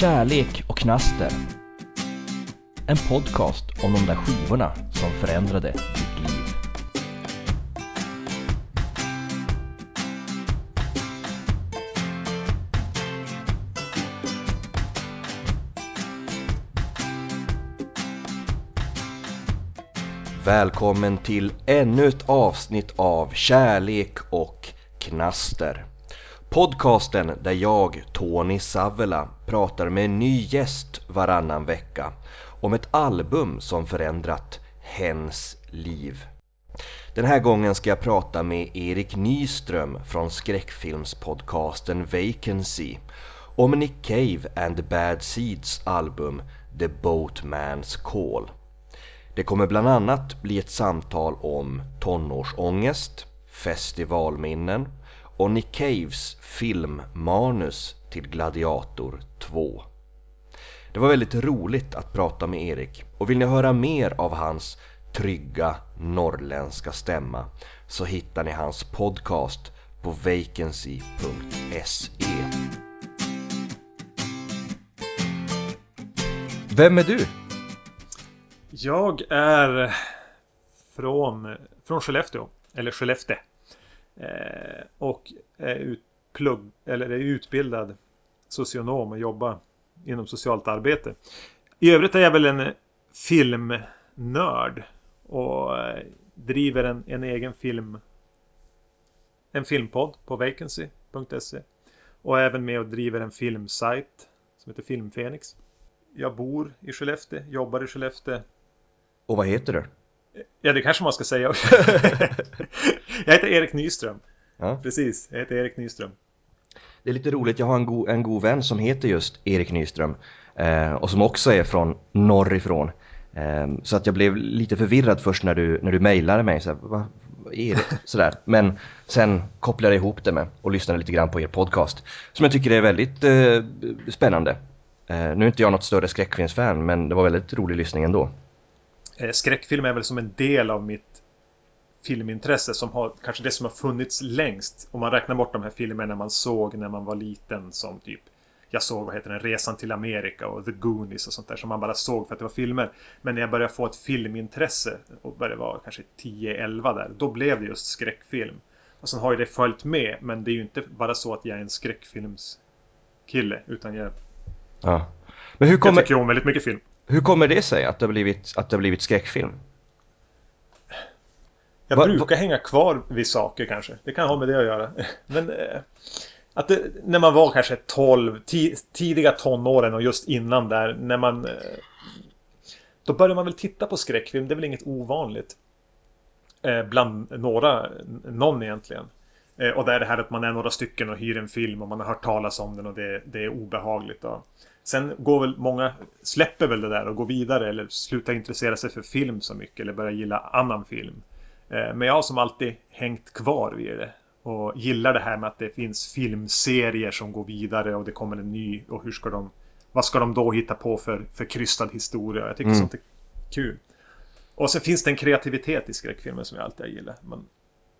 Kärlek och knaster. En podcast om de där skivorna som förändrade ditt liv. Välkommen till ännu ett avsnitt av Kärlek och knaster. Podcasten där jag, Tony Savela, pratar med en ny gäst varannan vecka om ett album som förändrat hens liv. Den här gången ska jag prata med Erik Nyström från skräckfilmspodcasten Vacancy om Nick Cave and the Bad Seeds album The Boatman's Call. Det kommer bland annat bli ett samtal om tonårsångest, festivalminnen och Nick Caves filmmanus till Gladiator 2. Det var väldigt roligt att prata med Erik och vill ni höra mer av hans trygga norrländska stämma så hittar ni hans podcast på vacancy.se. Vem är du? Jag är från, från Skellefteå, eller Skellefteå. Eh, och är, utplugg, eller är utbildad socionom och jobbar inom socialt arbete. I övrigt är jag väl en filmnörd och eh, driver en, en egen film en filmpodd på vacancy.se och även med och driver en filmsajt som heter Filmfenix. Jag bor i Skellefteå, jobbar i Skellefteå. Och vad heter du? Ja, det kanske man ska säga. jag heter Erik Nyström. Ja. Precis, jag heter Erik Nyström. Det är lite roligt, jag har en, go en god vän som heter just Erik Nyström eh, och som också är från norrifrån. Eh, så att jag blev lite förvirrad först när du, när du mejlade mig. Så här, vad, vad är det? Sådär. Men sen kopplade jag ihop det med och lyssnade lite grann på er podcast som jag tycker är väldigt eh, spännande. Eh, nu är inte jag något större skräckfilmsfan men det var väldigt rolig lyssning ändå. Eh, skräckfilm är väl som en del av mitt filmintresse som har kanske det som har funnits längst. Om man räknar bort de här filmerna man såg när man var liten som typ jag såg vad heter den, Resan till Amerika och The Goonies och sånt där som man bara såg för att det var filmer. Men när jag började få ett filmintresse och började vara kanske 10-11 där, då blev det just skräckfilm. Och sen har ju det följt med, men det är ju inte bara så att jag är en skräckfilmskille, utan jag, Ja. Men hur jag kommer, tycker om väldigt mycket film. hur kommer det sig att det har blivit, att det har blivit skräckfilm? Jag Va- brukar hänga kvar vid saker kanske. Det kan ha med det att göra. Men eh, att det, när man var kanske 12, ti, tidiga tonåren och just innan där, när man... Eh, då börjar man väl titta på skräckfilm, det är väl inget ovanligt. Eh, bland några, någon egentligen. Och det är det här att man är några stycken och hyr en film och man har hört talas om den och det, det är obehagligt. Och, Sen går väl många, släpper väl det där och går vidare eller slutar intressera sig för film så mycket eller börjar gilla annan film. Eh, Men jag har som alltid hängt kvar vid det. Och gillar det här med att det finns filmserier som går vidare och det kommer en ny och hur ska de Vad ska de då hitta på för, för krystad historia? Jag tycker Mm. sånt är kul. Och så finns det en kreativitet i skräckfilmer som jag alltid har gillat. Man,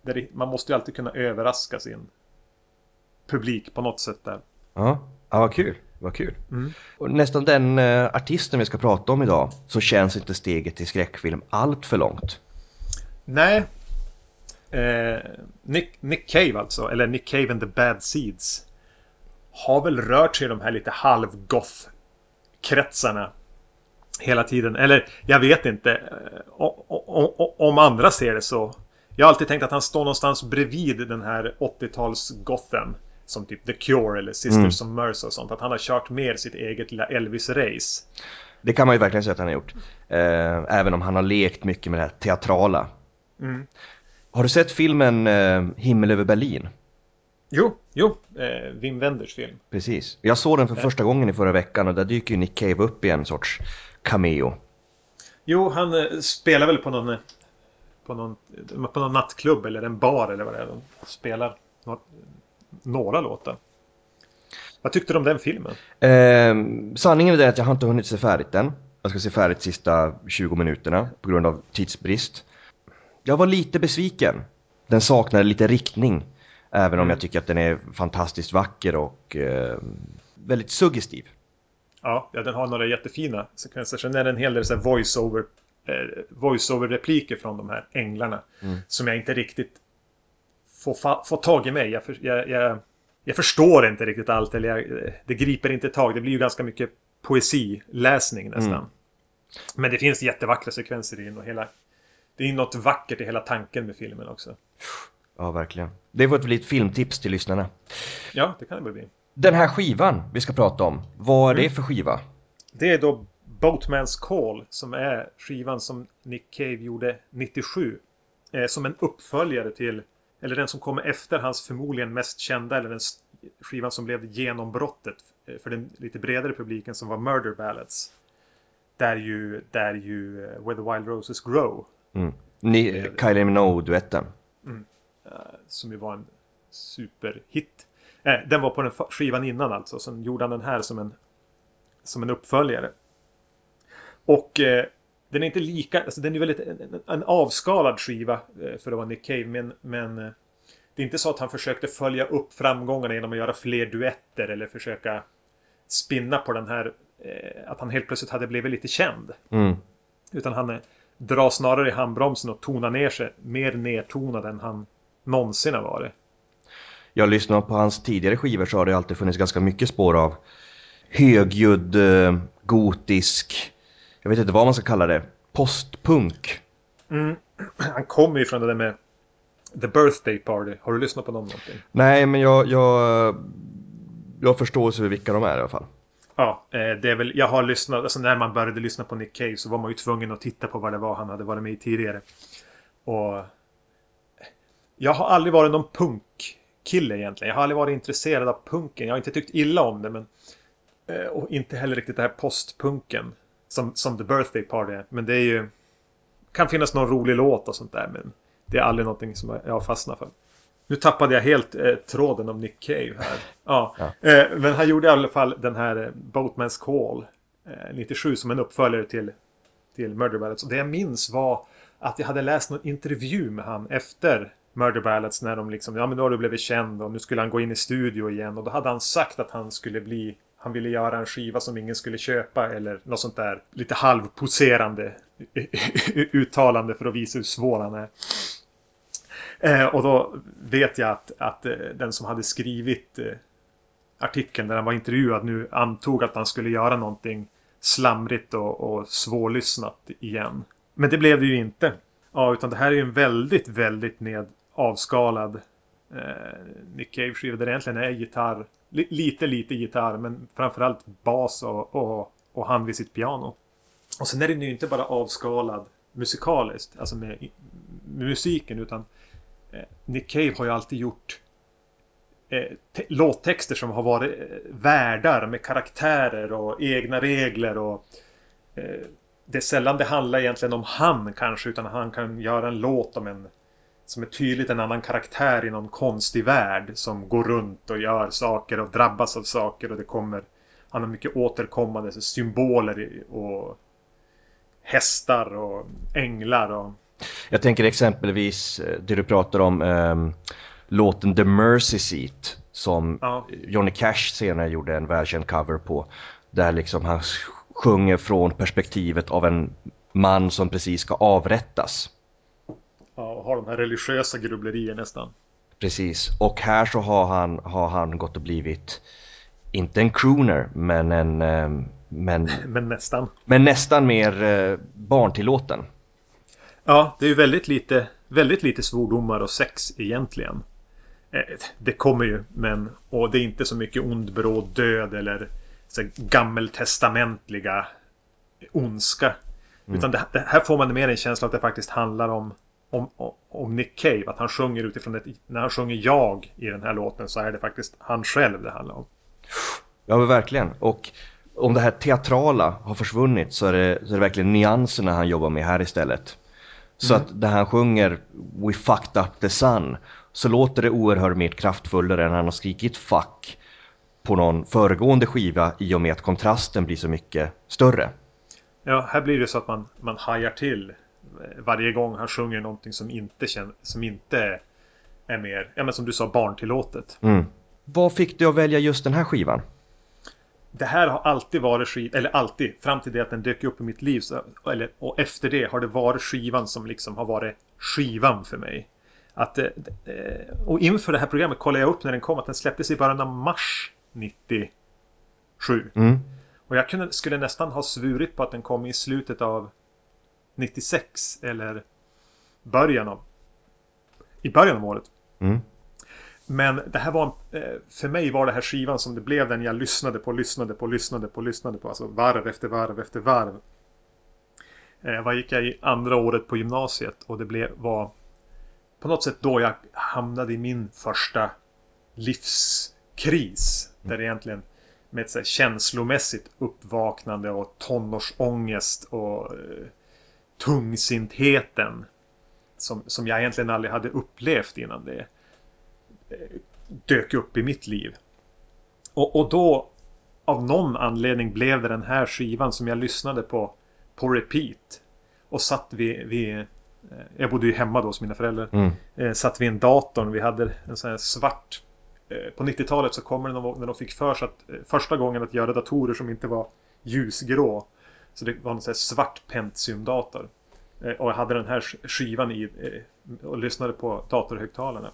det, man måste ju alltid kunna överraska sin publik på något sätt där. Ja, ja vad kul. Vad kul. Mm. Och nästan den eh, artisten vi ska prata om idag så känns inte steget till skräckfilm allt för långt. Nej. Eh, Nick, Nick Cave alltså, eller Nick Cave and the Bad Seeds. Har väl rört sig i de här lite halvgoth-kretsarna. Hela tiden. Eller jag vet inte. eh, o- o- o- Om andra ser det så. Jag har alltid tänkt att han står någonstans bredvid den här 80-tals-gothen. Som typ The Cure eller Sisters of Mercy och sånt. Att han har kört mer sitt eget lilla Elvis-race. Det kan man ju verkligen säga att han har gjort. Eh, även om han har lekt mycket med det här teatrala. Mm. Har du sett filmen eh, Himmel över Berlin? Jo, jo. Eh, Wim Wenders film. Precis. Jag såg den för första gången i förra veckan och där dyker ju Nick Cave upp i en sorts cameo. Jo, han eh, spelar väl på någon, eh, på någon på någon nattklubb eller en bar eller vad det är. De spelar några, några låtar. Vad tyckte du om den filmen? Eh, sanningen är den att jag har inte hunnit se färdigt den. Jag ska se färdigt sista 20 minuterna på grund av tidsbrist. Jag var lite besviken. Den saknade lite riktning. Även om Mm. jag tycker att den är fantastiskt vacker och eh, väldigt suggestiv. Ja, ja, den har några jättefina sekvenser. Sen är det en hel del voice-over eh, voice-over-repliker från de här änglarna. Mm. Som jag inte riktigt får, får tag i mig. Jag, jag, jag, jag, förstår inte riktigt allt. Eller jag, det griper inte tag. Det blir ju ganska mycket poesiläsning nästan. Mm. Men det finns jättevackra sekvenser i den och hela... Det är något vackert i hela tanken med filmen också. Ja, verkligen. Det var ett litet filmtips till lyssnarna. Ja, det kan det bli. Den här skivan vi ska prata om, vad är mm. det för skiva? Det är då Boatman's Call som är skivan som Nick Cave gjorde 97. Eh, som en uppföljare till, eller den som kommer efter hans förmodligen mest kända, eller den skivan som blev genombrottet eh, för den lite bredare publiken som var Murder Ballads. Där ju, där ju uh, Where the Wild Roses Grow. Mm. Ni, Kylie Minogue-duetten. Mm. Uh, som ju var en superhit. Eh, den var på den skivan innan alltså. Sen gjorde han den här som en, som en uppföljare. Och eh, den är inte lika, alltså den är väldigt en, en avskalad skiva eh, för att vara Nick Cave. Men, men eh, det är inte så att han försökte följa upp framgångarna genom att göra fler duetter eller försöka spinna på den här eh, att han helt plötsligt hade blivit lite känd. Mm. Utan han drar snarare i handbromsen och tonar ner sig mer nedtonad än han någonsin har varit. Jag lyssnar på hans tidigare skivor så har det alltid funnits ganska mycket spår av högljudd, gotisk, jag vet inte vad man ska kalla det, postpunk. Mm. Han kommer ju från det där med The Birthday Party. Har du lyssnat på dem någonting? Nej, men jag, jag, jag har förståelse för vilka de är i alla fall. Ja, eh, det är väl, jag har lyssnat, alltså när man började lyssna på Nick Cave så var man ju tvungen att titta på vad det var han hade varit med i tidigare. Och eh, jag har aldrig varit någon punkkille egentligen. Jag har aldrig varit intresserad av punken. Jag har inte tyckt illa om det, men eh, och inte heller riktigt det här postpunken som, som The Birthday Party är. Men det är ju... Kan finnas någon rolig låt och sånt där men det är aldrig någonting som jag har fastnat för. Nu tappade jag helt eh, tråden om Nick Cave här. Ja. ja. Eh, men han gjorde i alla fall den här eh, Boatman's Call eh, 97 som en uppföljare till, till Murder Ballads. Och det jag minns var att jag hade läst någon intervju med han efter Murder Ballads när de liksom, ja men nu har du blivit känd och nu skulle han gå in i studio igen och då hade han sagt att han skulle bli han ville göra en skiva som ingen skulle köpa eller något sånt där lite halvposerande uttalande för att visa hur svår han är. Eh, och då vet jag att, att eh, den som hade skrivit eh, artikeln där han var intervjuad nu antog att han skulle göra någonting slamrigt och, och svårlyssnat igen. Men det blev det ju inte. Ja, utan det här är ju en väldigt, väldigt ned avskalad eh, Nick Cave-skiva där det egentligen är gitarr lite, lite gitarr men framförallt bas och, och, och han vid sitt piano. Och sen är den ju inte bara avskalad musikaliskt, alltså med, med musiken utan eh, Eh, Nick Cave har ju alltid gjort eh, låttexter som har varit eh, världar med karaktärer och egna regler och eh, det är sällan det handlar egentligen om han kanske utan han kan göra en låt om en som är tydligt en annan karaktär i någon konstig värld som går runt och gör saker och drabbas av saker och det kommer han har mycket återkommande symboler och hästar och änglar och jag tänker exempelvis eh, det du pratar om um, låten The Mercy Seat som ja. Johnny Cash senare gjorde en välkänd cover på där liksom han sjunger från perspektivet av en man som precis ska avrättas Ja, och har de här religiösa grubblerier nästan. Precis, och här så har han, har han gått och blivit inte en crooner, men en... Ehm, men, men nästan. Men nästan mer eh, barntillåten. Ja, det är ju väldigt lite, väldigt lite svordomar och sex egentligen. Eh, det kommer ju, men... Och det är inte så mycket ond, bråd död eller så gammeltestamentliga ondska. Mm. Utan det, det, här får man mer en känsla att det faktiskt handlar om om, om Nick Cave. Att han sjunger utifrån ett... När han sjunger jag i den här låten så är det faktiskt han själv det handlar om. Ja men verkligen. Och om det här teatrala har försvunnit så är det, så är det verkligen nyanserna han jobbar med här istället. Så mm. att när han sjunger We fucked up the sun så låter det oerhört mer kraftfullare än han har skrikit fuck på någon föregående skiva i och med att kontrasten blir så mycket större. Ja, här blir det så att man, man hajar till varje gång han sjunger någonting som inte, känner, som inte är mer, ja men som du sa, barntillåtet. Mm. Vad fick du att välja just den här skivan? Det här har alltid varit skivan, eller alltid, fram till det att den dök upp i mitt liv. Så, eller, och efter det har det varit skivan som liksom har varit skivan för mig. Att, eh, och inför det här programmet kollade jag upp när den kom att den släpptes i början av mars 97. Mm. Och jag kunde, skulle nästan ha svurit på att den kom i slutet av 96 eller början av i början av året. Mm. Men det här var, eh, för mig var det här skivan som det blev den jag lyssnade på, lyssnade på, lyssnade på, lyssnade på. Alltså varv efter varv efter varv. Eh, vad gick jag i andra året på gymnasiet och det blev, var på något sätt då jag hamnade i min första livskris. Där det egentligen med ett så känslomässigt uppvaknande och tonårsångest och eh, tungsintheten. Som, som jag egentligen aldrig hade upplevt innan det dök upp i mitt liv. Och, och då av någon anledning blev det den här skivan som jag lyssnade på på repeat. Och satt vid, vid eh, jag bodde ju hemma då hos mina föräldrar. Mm. Eh, satt vid en dator. Vi hade en sån här svart Eh, på 90-talet så kommer det när de fick för sig att första gången att göra datorer som inte var ljusgrå. Så det var en sån här svart Pentium-dator. Och jag hade den här skivan i och lyssnade på datorhögtalarna.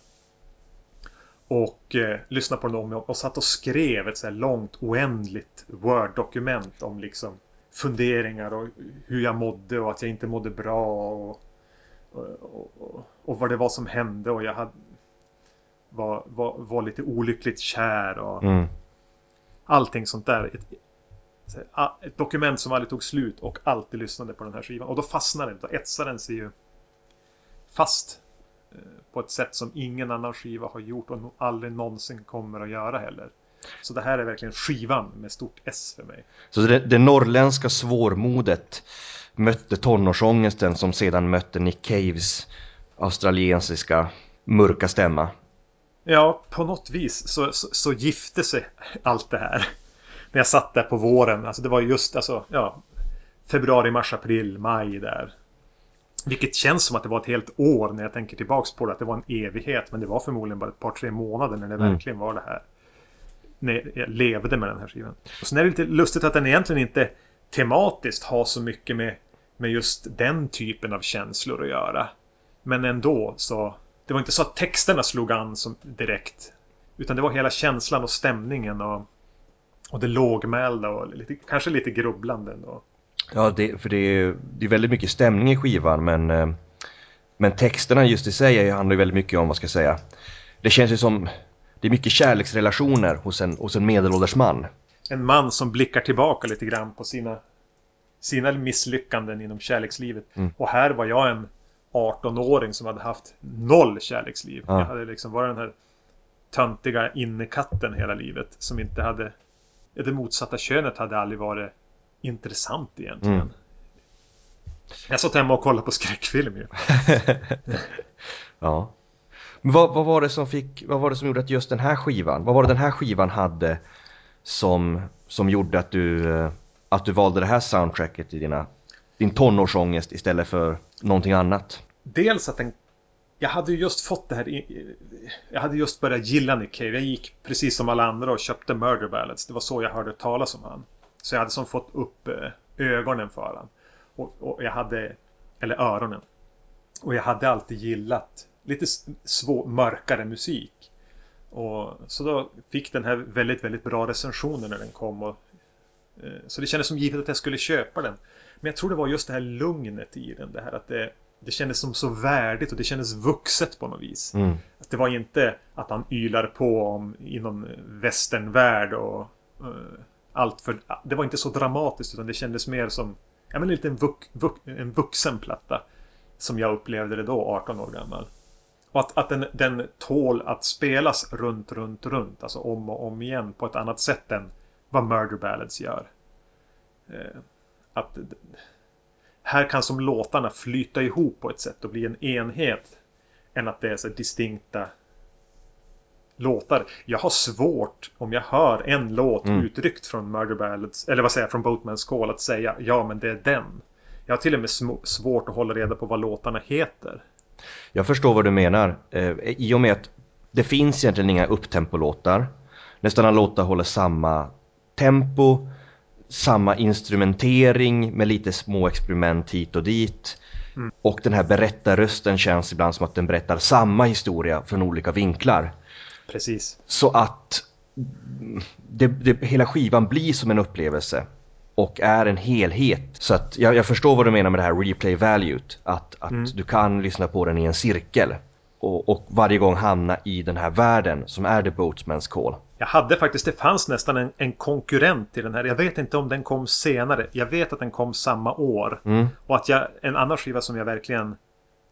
Och eh, lyssnade på den och, satt och skrev ett så här långt oändligt Word-dokument om liksom funderingar och hur jag mådde och att jag inte mådde bra och, och, och, och vad det var som hände och jag hade var, var, var lite olyckligt kär och mm. allting sånt där. Ett, ett, dokument som aldrig tog slut och alltid lyssnade på den här skivan. Och då fastnade den, då etsade den sig ju fast på ett sätt som ingen annan skiva har gjort och aldrig någonsin kommer att göra heller. Så det här är verkligen skivan med stort S för mig. Så det, det norrländska svårmodet mötte tonårsångesten som sedan mötte Nick Caves australiensiska mörka stämma. Ja, på något vis så, så, så, gifte sig allt det här. När jag satt där på våren, alltså det var just alltså, ja, februari, mars, april, maj där. Vilket känns som att det var ett helt år när jag tänker tillbaks på det, att det var en evighet. Men det var förmodligen bara ett par, tre månader när det mm. verkligen var det här. När jag levde med den här skivan. Och sen är det lite lustigt att den egentligen inte tematiskt har så mycket med, med just den typen av känslor att göra. Men ändå så det var inte så att texterna slog an som direkt. Utan det var hela känslan och stämningen och, och det lågmälda och lite, kanske lite grubblande. Och... Ja, det, för det är, det är väldigt mycket stämning i skivan men, eh, men texterna just i sig handlar ju väldigt mycket om, vad ska jag säga, det känns ju som, det är mycket kärleksrelationer hos en, hos en medelålders man. En man som blickar tillbaka lite grann på sina, sina misslyckanden inom kärlekslivet. Mm. Och här var jag en 18-åring som hade haft noll kärleksliv. Ja. Jag hade liksom varit den här töntiga innekatten hela livet som inte hade det motsatta könet hade aldrig varit intressant egentligen. Mm. Jag satt hemma och kollade på skräckfilm ju. ja. Men vad, vad, var det som fick, vad var det som gjorde att just den här skivan, vad var det den här skivan hade som, som gjorde att du, eh, att du valde det här soundtracket i dina, din tonårsångest istället för någonting annat? dels att den jag hade ju just fått det här Jag hade just börjat gilla Nick Cave. Jag gick precis som alla andra och köpte Murder Ballads. Det var så jag hörde talas om han. Så jag hade som fått upp eh, ögonen för han. Och, och jag hade Eller öronen. Och jag hade alltid gillat lite svår, mörkare musik. Och, så då fick den här väldigt, väldigt bra recensioner när den kom. Och, eh, så det kändes som givet att jag skulle köpa den. Men jag tror det var just det här lugnet i den. Det här att det det kändes som så värdigt och det kändes vuxet på något vis. Mm. Att det var inte att han ylar på om i någon västernvärld och uh, allt för... Det var inte så dramatiskt utan det kändes mer som ja, men en en, vux, vux, en vuxen platta. Som jag upplevde det då, 18 år gammal. Och att, att den, den tål att spelas runt, runt, runt. Alltså om och om igen på ett annat sätt än vad Murder Ballads gör. Eh, att här kan som låtarna flyta ihop på ett sätt och bli en enhet. Än att det är så distinkta låtar. Jag har svårt om jag hör en låt mm. utryckt från Murder Ballads, eller vad säger jag, från Boatman's Call att säga ja men det är den. Jag har till och med svårt att hålla reda på vad låtarna heter. Jag förstår vad du menar. Eh, I och med att det finns egentligen inga upptempolåtar. Nästan alla låtar håller samma tempo, samma instrumentering med lite små experiment hit och dit. Mm. Och den här berättarrösten känns ibland som att den berättar samma historia från olika vinklar. Precis. Så att det, det, hela skivan blir som en upplevelse och är en helhet. Så att jag, jag förstår vad du menar med det här replay valuet. Att, att mm. du kan lyssna på den i en cirkel och, och, varje gång hamna i den här världen som är The Boatman's Call. Jag hade faktiskt, det fanns nästan en, en, konkurrent till den här. Jag vet inte om den kom senare. Jag vet att den kom samma år. Mm. Och att jag, en annan skiva som jag verkligen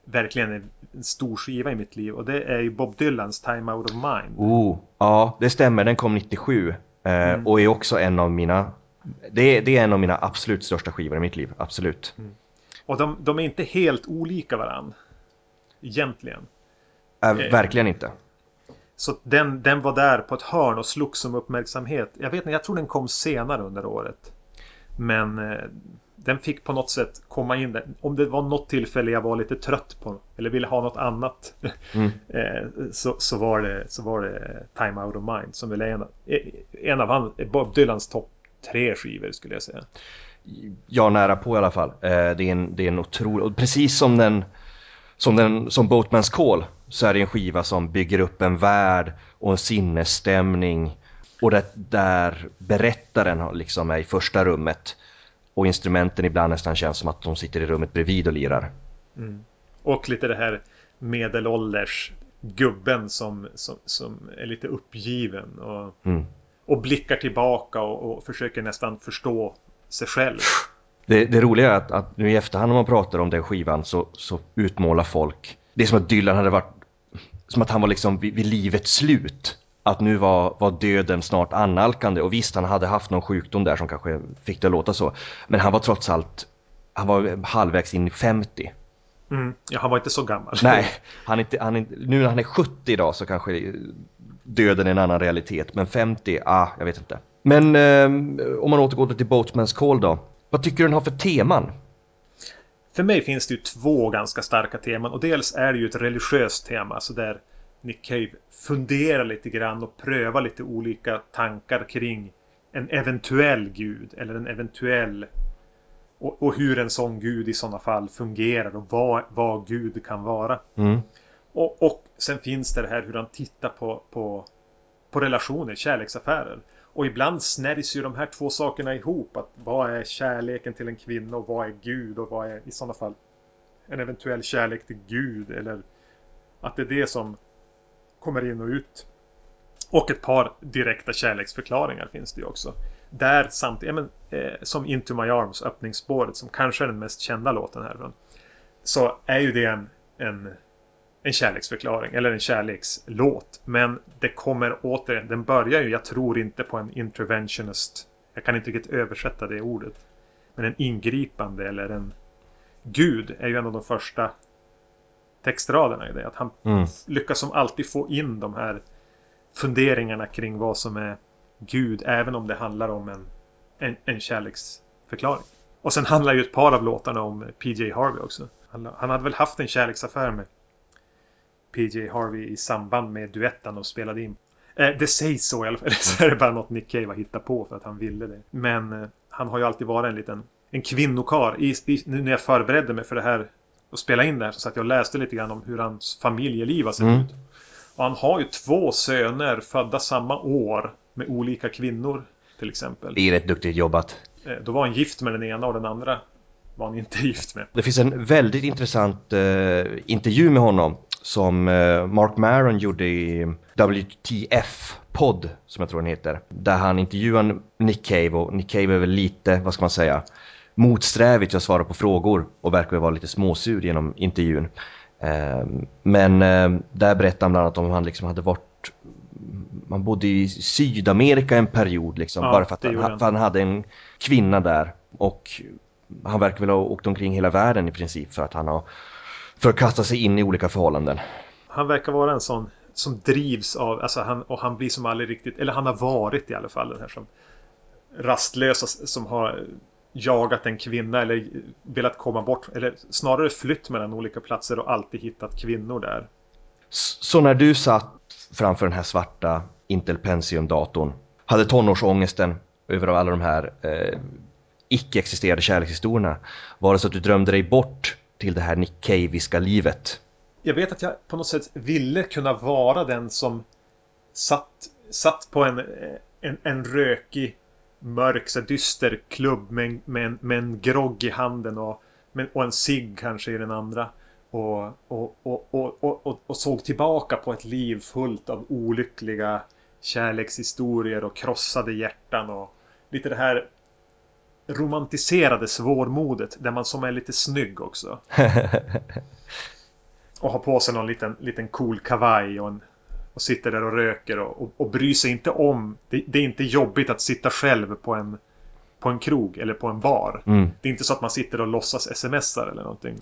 verkligen en stor skiva i mitt liv och det är ju Bob Dylans Time Out of Mind. Oh, ja, det stämmer. Den kom 97 eh, mm. och är också en av mina det är, det är, en av mina absolut största skivor i mitt liv, absolut. Mm. Och de, de, är inte helt olika varann. Egentligen. Äh, eh, verkligen inte. Så den, den var där på ett hörn och slogs som uppmärksamhet. Jag vet inte, jag tror den kom senare under året. Men eh, den fick på något sätt komma in där. Om det var något tillfälle jag var lite trött på eller ville ha något annat. Mm. Eh, så, så, var det, så var det Time Out of Mind som väl är en, en av han, Bob Dylans topp tre skivor skulle jag säga. Ja, nära på i alla fall. Eh, det är en, det är en otrolig, precis som den som, den, som Boatman's Call så är det en skiva som bygger upp en värld och en sinnesstämning och det, där berättaren liksom är i första rummet och instrumenten ibland nästan känns som att de sitter i rummet bredvid och lirar. Mm. Och lite det här medelålders gubben som, som, som är lite uppgiven och, mm. och blickar tillbaka och, och, försöker nästan förstå sig själv. Det, det roliga är att, att, nu i efterhand när man pratar om den skivan så, så utmålar folk det är som att Dylan hade varit som att han var liksom vid, vid livets slut att nu var, var döden snart annalkande och visst han hade haft någon sjukdom där som kanske fick det att låta så. Men han var trots allt, han var halvvägs in i 50. Mm. Ja, han var inte så gammal. Nej, han inte, han inte, nu när han är 70 idag så kanske döden är en annan realitet. Men 50, ah, jag vet inte. Men eh, om man återgår till Boatman's Call då. Vad tycker du den har för teman? För mig finns det ju två ganska starka teman och dels är det ju ett religiöst tema, så där Nick Cave fundera lite grann och pröva lite olika tankar kring en eventuell gud eller en eventuell och, och hur en sån gud i sådana fall fungerar och vad, vad gud kan vara. Mm. Och, och sen finns det här hur han tittar på, på, på relationer, kärleksaffärer. Och ibland snärjs ju de här två sakerna ihop. Att vad är kärleken till en kvinna och vad är Gud och vad är i sådana fall en eventuell kärlek till Gud eller att det är det som kommer in och ut. Och ett par direkta kärleksförklaringar finns det ju också. Där samtidigt, men, eh, som Into My Arms, öppningsspåret, som kanske är den mest kända låten härifrån. Så är ju det en, en, en kärleksförklaring, eller en kärlekslåt. Men det kommer återigen, den börjar ju, jag tror inte på en interventionist. Jag kan inte riktigt översätta det ordet. Men en ingripande eller en Gud är ju en av de första textraderna i det. Att han mm. lyckas som alltid få in de här funderingarna kring vad som är Gud, även om det handlar om en, en, en kärleksförklaring. Och sen handlar ju ett par av låtarna om PJ Harvey också. Han, han hade väl haft en kärleksaffär med PJ Harvey i samband med duetten och spelade in. Eh, det sägs så i alla fall. Eller så är det bara något Nick Cave har hittat på för att han ville det. Men eh, han har ju alltid varit en liten en kvinnokar. I, i, nu när jag förberedde mig för det här och spela in det här så att jag läste lite grann om hur hans familjeliv har sett mm. ut. Och han har ju två söner födda samma år med olika kvinnor till exempel. Det är rätt duktigt jobbat. Eh, då var han gift med den ena och den andra var han inte gift med. Det finns en väldigt intressant uh, intervju med honom som uh, Mark Maron gjorde i WTF-podd som jag tror den heter. Där han intervjuar Nick Cave och Nick Cave är väl lite, vad ska man säga, motsträvigt att svara på frågor och verkar vara lite småsur genom intervjun. Ehm, men ehm, där berättade han bland annat om hur han liksom hade varit man bodde i Sydamerika en period liksom, ja, bara för att han, för han hade en kvinna där och han verkar väl ha åkt omkring hela världen i princip för att han har för att kasta sig in i olika förhållanden. Han verkar vara en sån som drivs av, alltså han, och han blir som aldrig riktigt, eller han har varit i alla fall den här som rastlösa som har jagat en kvinna eller velat komma bort eller snarare flytt mellan olika platser och alltid hittat kvinnor där. Så när du satt framför den här svarta Intel Pentium-datorn, hade tonårsångesten över alla de här eh, icke-existerande kärlekshistorierna? Var det så att du drömde dig bort till det här Nick Caveiska livet? Jag vet att jag på något sätt ville kunna vara den som satt, satt på en, en, en rökig, mörk, så dyster klubb med en, med en, med en grogg i handen och, med, och en cigg kanske i den andra. Och, och, och, och, såg tillbaka på ett liv fullt av olyckliga kärlekshistorier och krossade hjärtan och lite det här romantiserade svårmodet där man som är lite snygg också. och har på sig någon liten, liten cool kavaj och, en, och sitter där och röker och, och, och bryr sig inte om. Det, det, är inte jobbigt att sitta själv på en, på en krog eller på en bar. Mm. Det är inte så att man sitter och låtsas smsar eller någonting.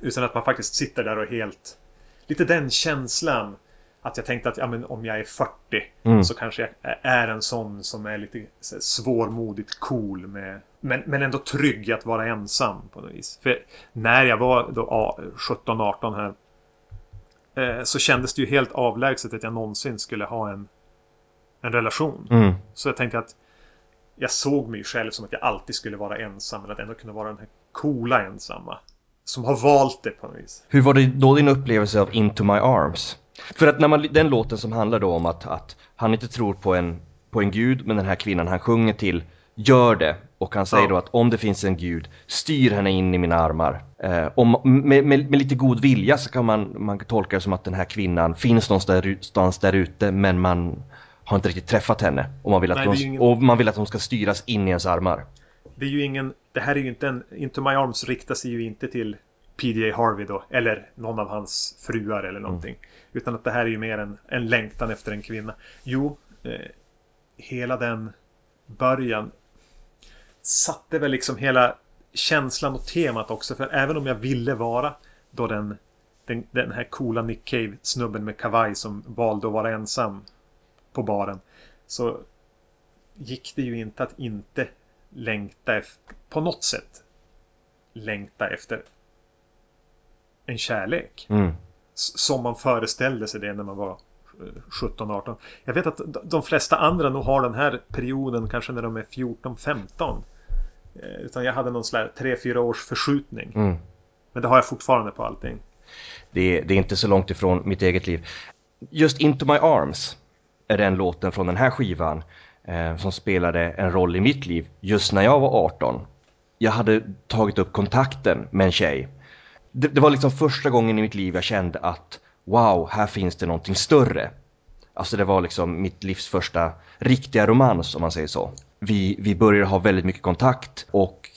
Utan att man faktiskt sitter där och helt... Lite den känslan. Att jag tänkte att ja, men om jag är 40 mm. så kanske jag är en sån som är lite så svårmodigt cool med men, men ändå trygg att vara ensam på något vis. För när jag var då 17-18 här så kändes det ju helt avlägset att jag någonsin skulle ha en, en relation. Mm. Så jag tänkte att jag såg mig själv som att jag alltid skulle vara ensam men att ändå kunna vara den här coola ensamma. Som har valt det på något vis. Hur var det då din upplevelse av Into My Arms? För att när man, den låten som handlar då om att, att han inte tror på en, på en gud men den här kvinnan han sjunger till gör det. Och han säger ja. då att om det finns en gud, styr henne in i mina armar. Eh, om, med, med, med, lite god vilja så kan man, man tolka det som att den här kvinnan finns någonstans där ute men man har inte riktigt träffat henne. Och man vill att, Nej, de, ingen... och man vill att hon ska styras in i ens armar. Det är ju ingen, det här är ju inte en, Into My Arms riktar sig ju inte till PJ Harvey då, eller någon av hans fruar eller någonting. Mm. Utan att det här är ju mer en, en längtan efter en kvinna. Jo, eh, hela den början satte väl liksom hela känslan och temat också. För även om jag ville vara då den, den, den här coola Nick Cave-snubben med kavaj som valde att vara ensam på baren. Så gick det ju inte att inte längta efter, på något sätt längta efter en kärlek. Mm. Som man föreställde sig det när man var 17-18. Eh, jag vet att de flesta andra nog har den här perioden kanske när de är 14-15. Eh, utan jag hade någon sån 3-4 års förskjutning. Mm. Men det har jag fortfarande på allting. Det är, det är inte så långt ifrån mitt eget liv. Just Into My Arms är den låten från den här skivan eh, som spelade en roll i mitt liv just när jag var 18. Jag hade tagit upp kontakten med en tjej. Det, det var liksom första gången i mitt liv jag kände att wow, här finns det någonting större. Alltså det var liksom mitt livs första riktiga romans om man säger så. Vi, vi började ha väldigt mycket kontakt och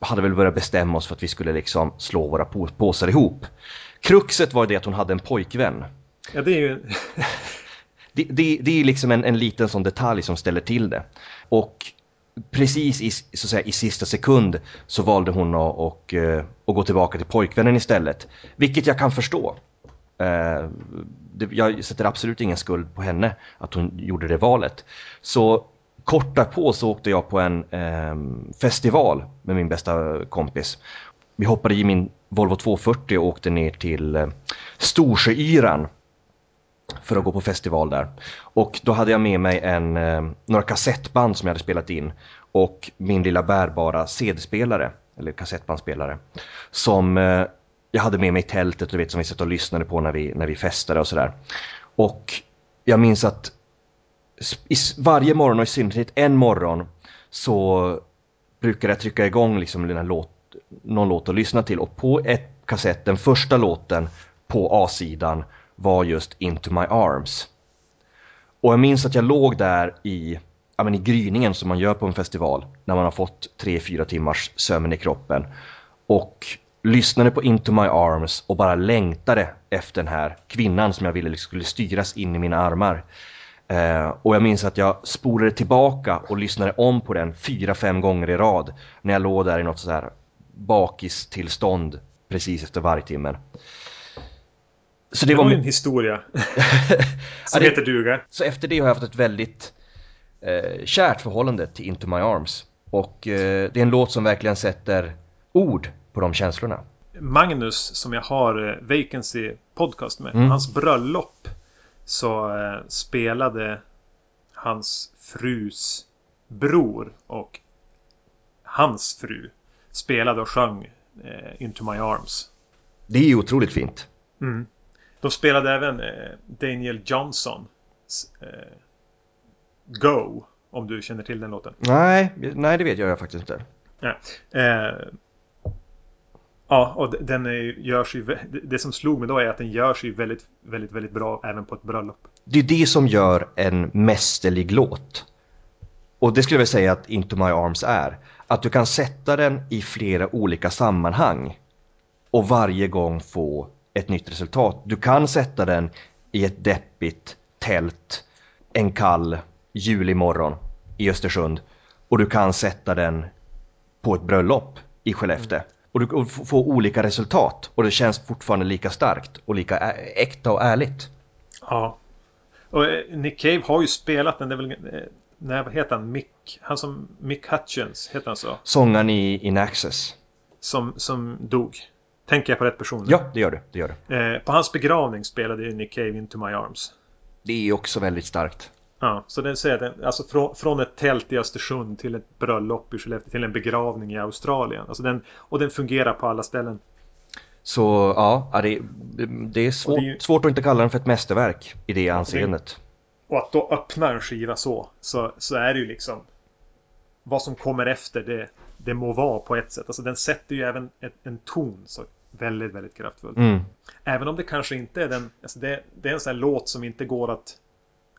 hade väl börjat bestämma oss för att vi skulle liksom slå våra påsar ihop. Kruxet var det att hon hade en pojkvän. Ja, det är ju... det, det, det är liksom en, en liten sån detalj som ställer till det. Och precis i, så säga, i sista sekund så valde hon att, och, eh, att gå tillbaka till pojkvännen istället. Vilket jag kan förstå. Eh, jag sätter absolut ingen skuld på henne att hon gjorde det valet. Så kort därpå så åkte jag på en eh, festival med min bästa kompis. Vi hoppade i min Volvo 240 och åkte ner till eh, Storsjöyran för att gå på festival där. Och då hade jag med mig en, eh, några kassettband som jag hade spelat in och min lilla bärbara CD-spelare, eller kassettbandspelare, som eh, jag hade med mig i tältet du vet, som vi satt och lyssnade på när vi, när vi festade och sådär. Och jag minns att varje morgon och i synnerhet en morgon så brukade jag trycka igång liksom den här låt, någon låt att lyssna till och på ett kassett, den första låten på A-sidan var just Into My Arms. Och jag minns att jag låg där i, ja, men i gryningen som man gör på en festival när man har fått 3-4 timmars sömn i kroppen och lyssnade på Into My Arms och bara längtade efter den här kvinnan som jag ville liksom skulle styras in i mina armar. Eh, och jag minns att jag spolade tillbaka och lyssnade om på den fyra, fem gånger i rad när jag låg där i något sådär bakistillstånd precis efter vargtimmen. Så det, det var, en historia som heter duga. Så efter det har jag haft ett väldigt eh, kärt förhållande till Into My Arms. Och eh, det är en låt som verkligen sätter ord på de känslorna. Magnus som jag har eh, Vacancy podcast med, mm. hans bröllop så eh, spelade hans frus bror och hans fru spelade och sjöng eh, Into My Arms. Det är ju otroligt fint. Mm. De spelade även eh, Daniel Johnson Go. Om du känner till den låten. Nej, nej det vet jag faktiskt inte. Ja, eh, ja och den är, görs ju... Det som slog mig då är att den görs ju väldigt, väldigt, väldigt bra även på ett bröllop. Det är det som gör en mästerlig låt. Och det skulle jag vilja säga att Into My Arms är. Att du kan sätta den i flera olika sammanhang och varje gång få ett nytt resultat. Du kan sätta den i ett deppigt tält en kall julimorgon i Östersund och du kan sätta den på ett bröllop i Skellefteå. Och du får olika resultat och det känns fortfarande lika starkt och lika äkta och ärligt. Ja. Och eh, Nick Cave har ju spelat den, det är väl, eh, nej vad heter han, Mick, han som, Mick Hutchins, heter han så? Sångaren i In Access. Som, som dog. Tänker jag på rätt person? Ja, det gör du. Det gör du. Eh, på hans begravning spelade ju Nick Cave Into My Arms. Det är också väldigt starkt. Ja, så den säger den, alltså från, från ett tält i Östersund till ett bröllop i Skellefteå till en begravning i Australien. Alltså den, och den fungerar på alla ställen. Så ja, det, det är svårt, det är, svårt att inte kalla den för ett mästerverk i det anseendet. Och att då öppna en skiva så, så, så är det ju liksom vad som kommer efter det, det må vara på ett sätt. Alltså den sätter ju även ett, en ton så väldigt, väldigt kraftfullt. Mm. Även om det kanske inte är den, alltså det, det är en sån här låt som inte går att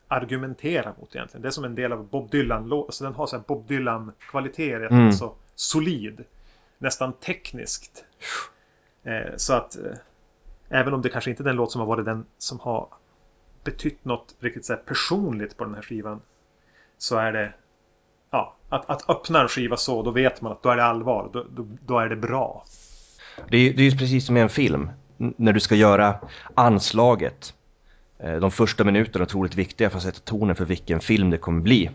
argumentera mot egentligen. Det är som en del av Bob Dylan. Alltså den har så Bob Dylan-kvaliteter. Mm. Den är så solid. Nästan tekniskt. Eh, så att eh, även om det kanske inte är den låt som har varit den som har betytt något riktigt så personligt på den här skivan. Så är det ja, att, att öppna en skiva så, då vet man att då är det allvar. Då, då, då är det bra. Det är, det är precis som i en film. När du ska göra anslaget de första minuterna är otroligt viktiga för att sätta tonen för vilken film det kommer bli.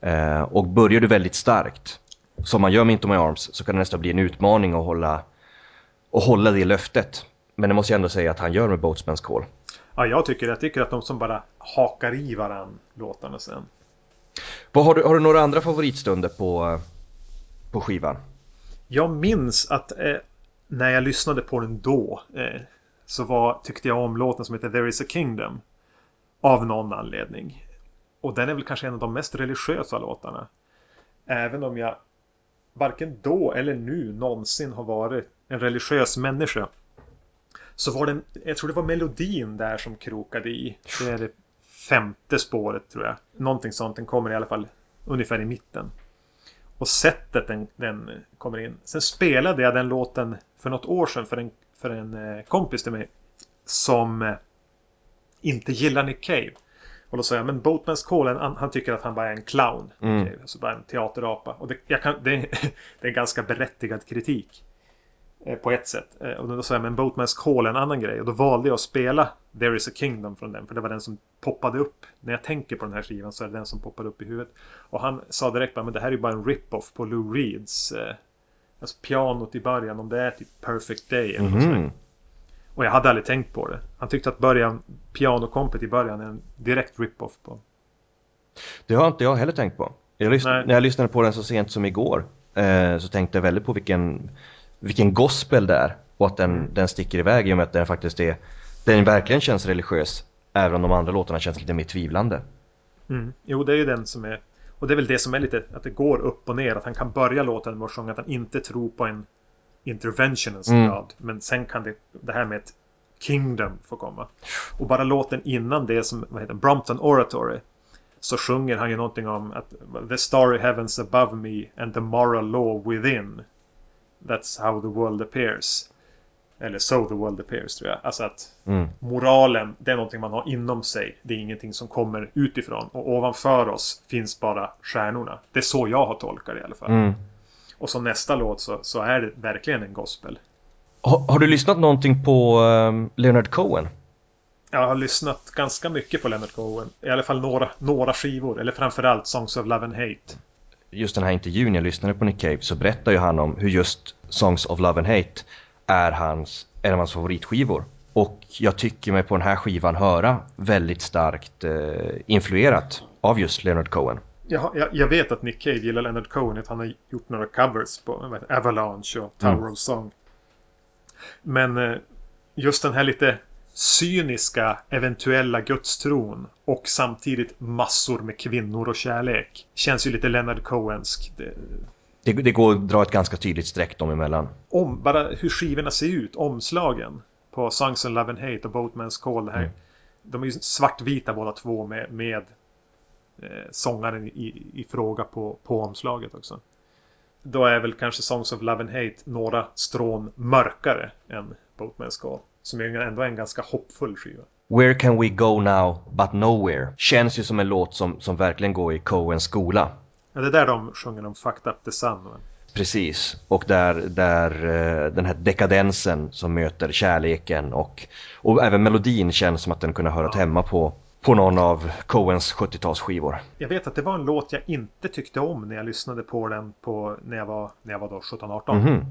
Eh, och börjar du väldigt starkt, som man gör med Into My Arms, så kan det nästan bli en utmaning att hålla, att hålla det löftet. Men det måste jag ändå säga att han gör med Boatsman's Call. Ja, jag tycker, jag tycker att de som bara hakar i varann låtarna sen. Vad, har, du, har du några andra favoritstunder på, på skivan? Jag minns att eh, när jag lyssnade på den då, eh, så var, tyckte jag om låten som heter There is a Kingdom. Av någon anledning. Och den är väl kanske en av de mest religiösa låtarna. Även om jag varken då eller nu någonsin har varit en religiös människa. Så var det, jag tror det var melodin där som krokade i. Det är det femte spåret tror jag. Någonting sånt, den kommer i alla fall ungefär i mitten. Och sättet den, den kommer in. Sen spelade jag den låten för något år sedan för en för en eh, kompis till mig som eh, inte gillar Nick Cave. Och då sa jag, men Boatman's Call, han, han tycker att han bara är en clown. Mm. Okay, alltså bara en teaterapa. Och det, kan, det, det är en ganska berättigad kritik. Eh, på ett sätt. Och då sa jag, men Boatman's Call är en annan grej. Och då valde jag att spela There is a Kingdom från den. För det var den som poppade upp. När jag tänker på den här skivan så är det den som poppade upp i huvudet. Och han sa direkt, men det här är ju bara en rip-off på Lou Reeds Alltså pianot i början, om det är typ Perfect Day eller mm. Och jag hade aldrig tänkt på det. Han tyckte att början, pianokompet i början är en direkt rip-off på. Det har inte jag heller tänkt på. Jag när jag lyssnade på den så sent som igår eh, så tänkte jag väldigt på vilken, vilken gospel det är. Och att den, mm. den sticker iväg i och med att den faktiskt är, den verkligen känns religiös. Även om de andra låtarna känns lite mer tvivlande. Mm. Jo, det är ju den som är och det är väl det som är lite att det går upp och ner. Att han kan börja låten med att sjunga att han inte tror på en interventionens mm. God. Men sen kan det, det här med ett Kingdom få komma. Och bara låten innan det som vad heter Brompton Oratory. Så sjunger han ju någonting om att The starry heavens above me and the moral law within. That's how the world appears. Eller So the world appears tror jag. Alltså att mm. moralen, det är någonting man har inom sig. Det är ingenting som kommer utifrån. Och ovanför oss finns bara stjärnorna. Det är så jag har tolkat det i alla fall. Mm. Och som nästa låt så, så är det verkligen en gospel. Har, har du lyssnat någonting på um, Leonard Cohen? Jag har lyssnat ganska mycket på Leonard Cohen. I alla fall några, några skivor. Eller framförallt Songs of Love and Hate. Just den här intervjun jag lyssnade på Nick Cave så berättar ju han om hur just Songs of Love and Hate är hans, en av hans favoritskivor. Och jag tycker mig på den här skivan höra väldigt starkt eh, influerat av just Leonard Cohen. Jag, jag, jag, vet att Nick Cave gillar Leonard Cohen. Att han har gjort några covers på Avalanche och Tower mm. of Song. Men eh, just den här lite cyniska eventuella gudstron och samtidigt massor med kvinnor och kärlek. Känns ju lite Leonard Cohensk. Det, det, går att dra ett ganska tydligt streck dem emellan. Om, bara hur skivorna ser ut, omslagen på Songs and Love and Hate och Boatman's Call. Det här. Mm. De är ju svartvita båda två med, med eh, sångaren i, i fråga på, på omslaget också. Då är väl kanske Songs of Love and Hate några strån mörkare än Boatman's Call. Som är ändå en ganska hoppfull skiva. Where can we go now but nowhere? Känns ju som en låt som, som verkligen går i Coens skola. Ja, det är där de sjunger om Fucked Up The Sun. Precis, och där, där eh, den här dekadensen som möter kärleken och, och även melodin känns som att den kunde höra ja. hemma på, på någon av Coens 70-talsskivor. Jag vet att det var en låt jag inte tyckte om när jag lyssnade på den på, när jag var, när jag var 17-18. Mm -hmm.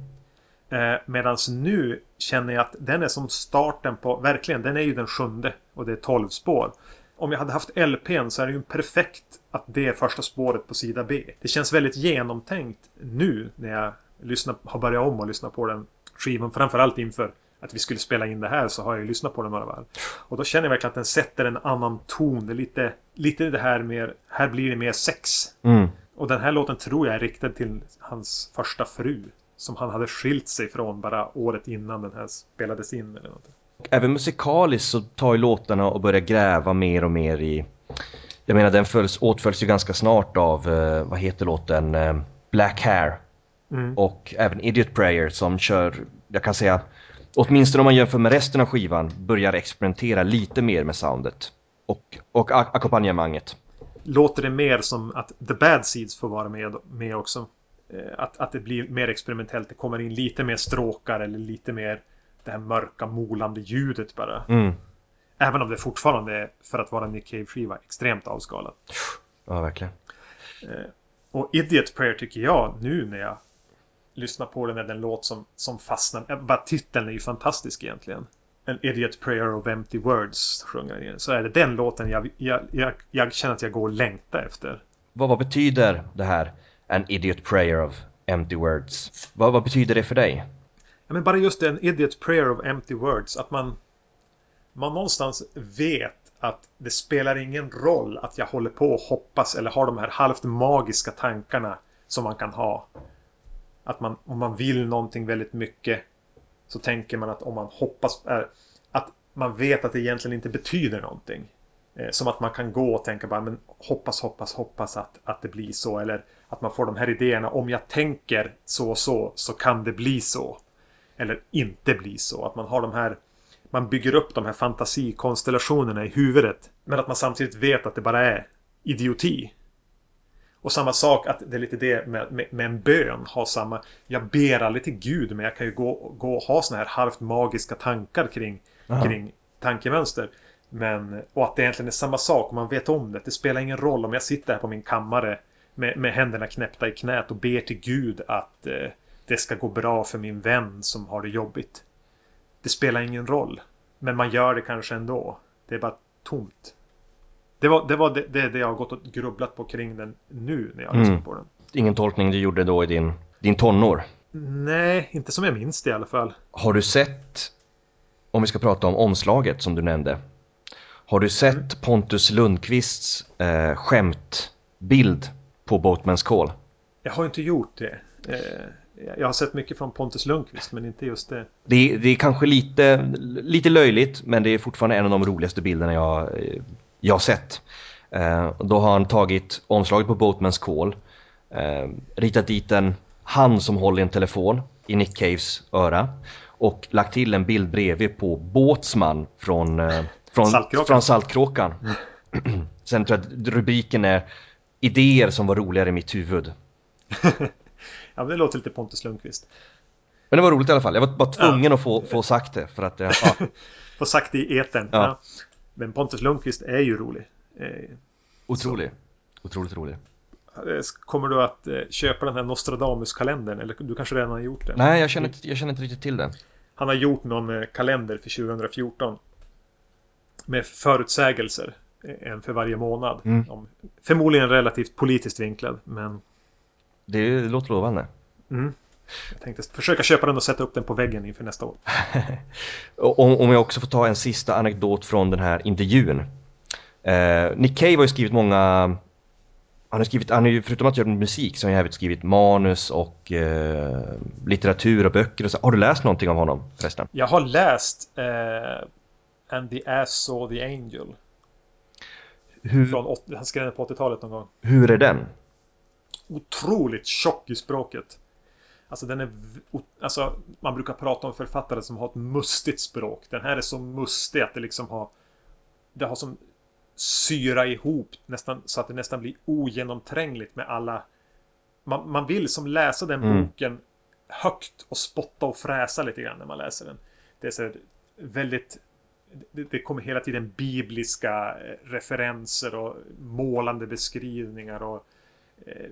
Eh, Medan nu känner jag att den är som starten på, verkligen, den är ju den sjunde och det är 12 spår. Om jag hade haft LPn så är det ju perfekt att det är första spåret på sida B. Det känns väldigt genomtänkt nu när jag lyssnar, har börjat om och lyssna på den skivan. Framförallt inför att vi skulle spela in det här så har jag ju lyssnat på den några varv. Och då känner jag verkligen att den sätter en annan ton. Det är lite, lite det här med, här blir det mer sex. Mm. Och den här låten tror jag är riktad till hans första fru som han hade skilt sig från bara året innan den här spelades in eller något. Även musikaliskt så tar ju låtarna och börjar gräva mer och mer i Jag menar den följs, åtföljs ju ganska snart av, eh, vad heter låten, eh, Black Hair mm. Och även Idiot Prayer som kör, jag kan säga Åtminstone om man jämför med resten av skivan börjar experimentera lite mer med soundet och, och ackompanjemanget. Låter det mer som att The Bad Seeds får vara med, med också? Eh, att, att det blir mer experimentellt. Det kommer in lite mer stråkar eller lite mer det här mörka molande ljudet bara. Mm. Även om det fortfarande är, för att vara en Nick Cave-skiva, extremt avskalat. Ja, verkligen. Eh, och Idiot Prayer tycker jag, nu när jag lyssnar på den, är den låt som, som fastnar. Eh, bara titeln är ju fantastisk egentligen. En Idiot Prayer of Empty Words sjunger Så är det den låten jag, jag, jag, jag känner att jag går och längtar efter. Vad, vad betyder det här? An idiot prayer of empty words. Vad, vad betyder det för dig? Ja, men bara just en idiot prayer of empty words. Att man, man någonstans vet att det spelar ingen roll att jag håller på och hoppas eller har de här halvt magiska tankarna som man kan ha. Att man, om man vill någonting väldigt mycket så tänker man att om man hoppas, äh, att man vet att det egentligen inte betyder någonting. Eh, som att man kan gå och tänka bara men hoppas, hoppas, hoppas att, att det blir så. Eller att man får de här idéerna. Om jag tänker så och så så kan det bli så. Eller inte bli så. Att man har de här man bygger upp de här fantasikonstellationerna i huvudet. Men att man samtidigt vet att det bara är idioti. Och samma sak att det är lite det med, med, med en bön. Ha samma, jag ber aldrig till Gud men jag kan ju gå, gå och ha såna här halvt magiska tankar kring, kring tankemönster. Men, och att det egentligen är samma sak om man vet om det. Det spelar ingen roll om jag sitter här på min kammare med, med händerna knäppta i knät och ber till Gud att eh, det ska gå bra för min vän som har det jobbigt. Det spelar ingen roll. Men man gör det kanske ändå. Det är bara tomt. Det var det, var det, det, det jag har gått och grubblat på kring den nu när jag har mm. på den. Ingen tolkning du gjorde då i din, din tonår? Nej, inte som jag minns det i alla fall. Har du sett, om vi ska prata om omslaget som du nämnde, har du sett mm. Pontus Lundqvists eh, skämtbild på Boatman's Call? Jag har inte gjort det. Eh, jag har sett mycket från Pontus Lundqvist men inte just det. Det, det är kanske lite, lite löjligt men det är fortfarande en av de roligaste bilderna jag, jag har sett. Eh, då har han tagit omslaget på Boatman's Call, eh, ritat dit en hand som håller en telefon i Nick Caves öra och lagt till en bild bredvid på Båtsman från eh, från Saltkråkan. Från Saltkråkan. Sen tror jag att rubriken är Idéer som var roligare i mitt huvud. ja, men det låter lite Pontus Lundqvist. Men det var roligt i alla fall. Jag var bara tvungen ja. att få, få sagt det. För att, ja. få sagt det i eten. Ja. ja. Men Pontus Lundqvist är ju rolig. Eh, Otrolig. Så. Otroligt rolig. Eh, kommer du att eh, köpa den här Nostradamus-kalendern? Eller du kanske redan har gjort det? Nej, jag känner, inte, jag känner inte riktigt till den. Han har gjort någon kalender för 2014 med förutsägelser. En för varje månad. Mm. Om, förmodligen relativt politiskt vinklad, men Det låter lovande. mm. Jag tänkte försöka köpa den och sätta upp den på väggen inför nästa år. Om, om jag också får ta en sista anekdot från den här intervjun. Eh, Nick Cave har ju skrivit många han har skrivit, han har ju förutom att göra musik så har han även skrivit manus och eh, litteratur och böcker och så. Har du läst någonting av honom förresten? Jag har läst eh, And the Ass Saw the Angel. Hur, Från 80, han skrev den på 80-talet någon gång. hur är den? Otroligt tjock i språket. Alltså den är... Alltså man brukar prata om författare som har ett mustigt språk. Den här är så mustig att det liksom har... Det har som syra ihop nästan så att det nästan blir ogenomträngligt med alla... Man, man vill som läsa den Mm. boken högt och spotta och fräsa lite grann när man läser den. Det är så väldigt... Det, det kommer hela tiden bibliska eh, referenser och målande beskrivningar och eh,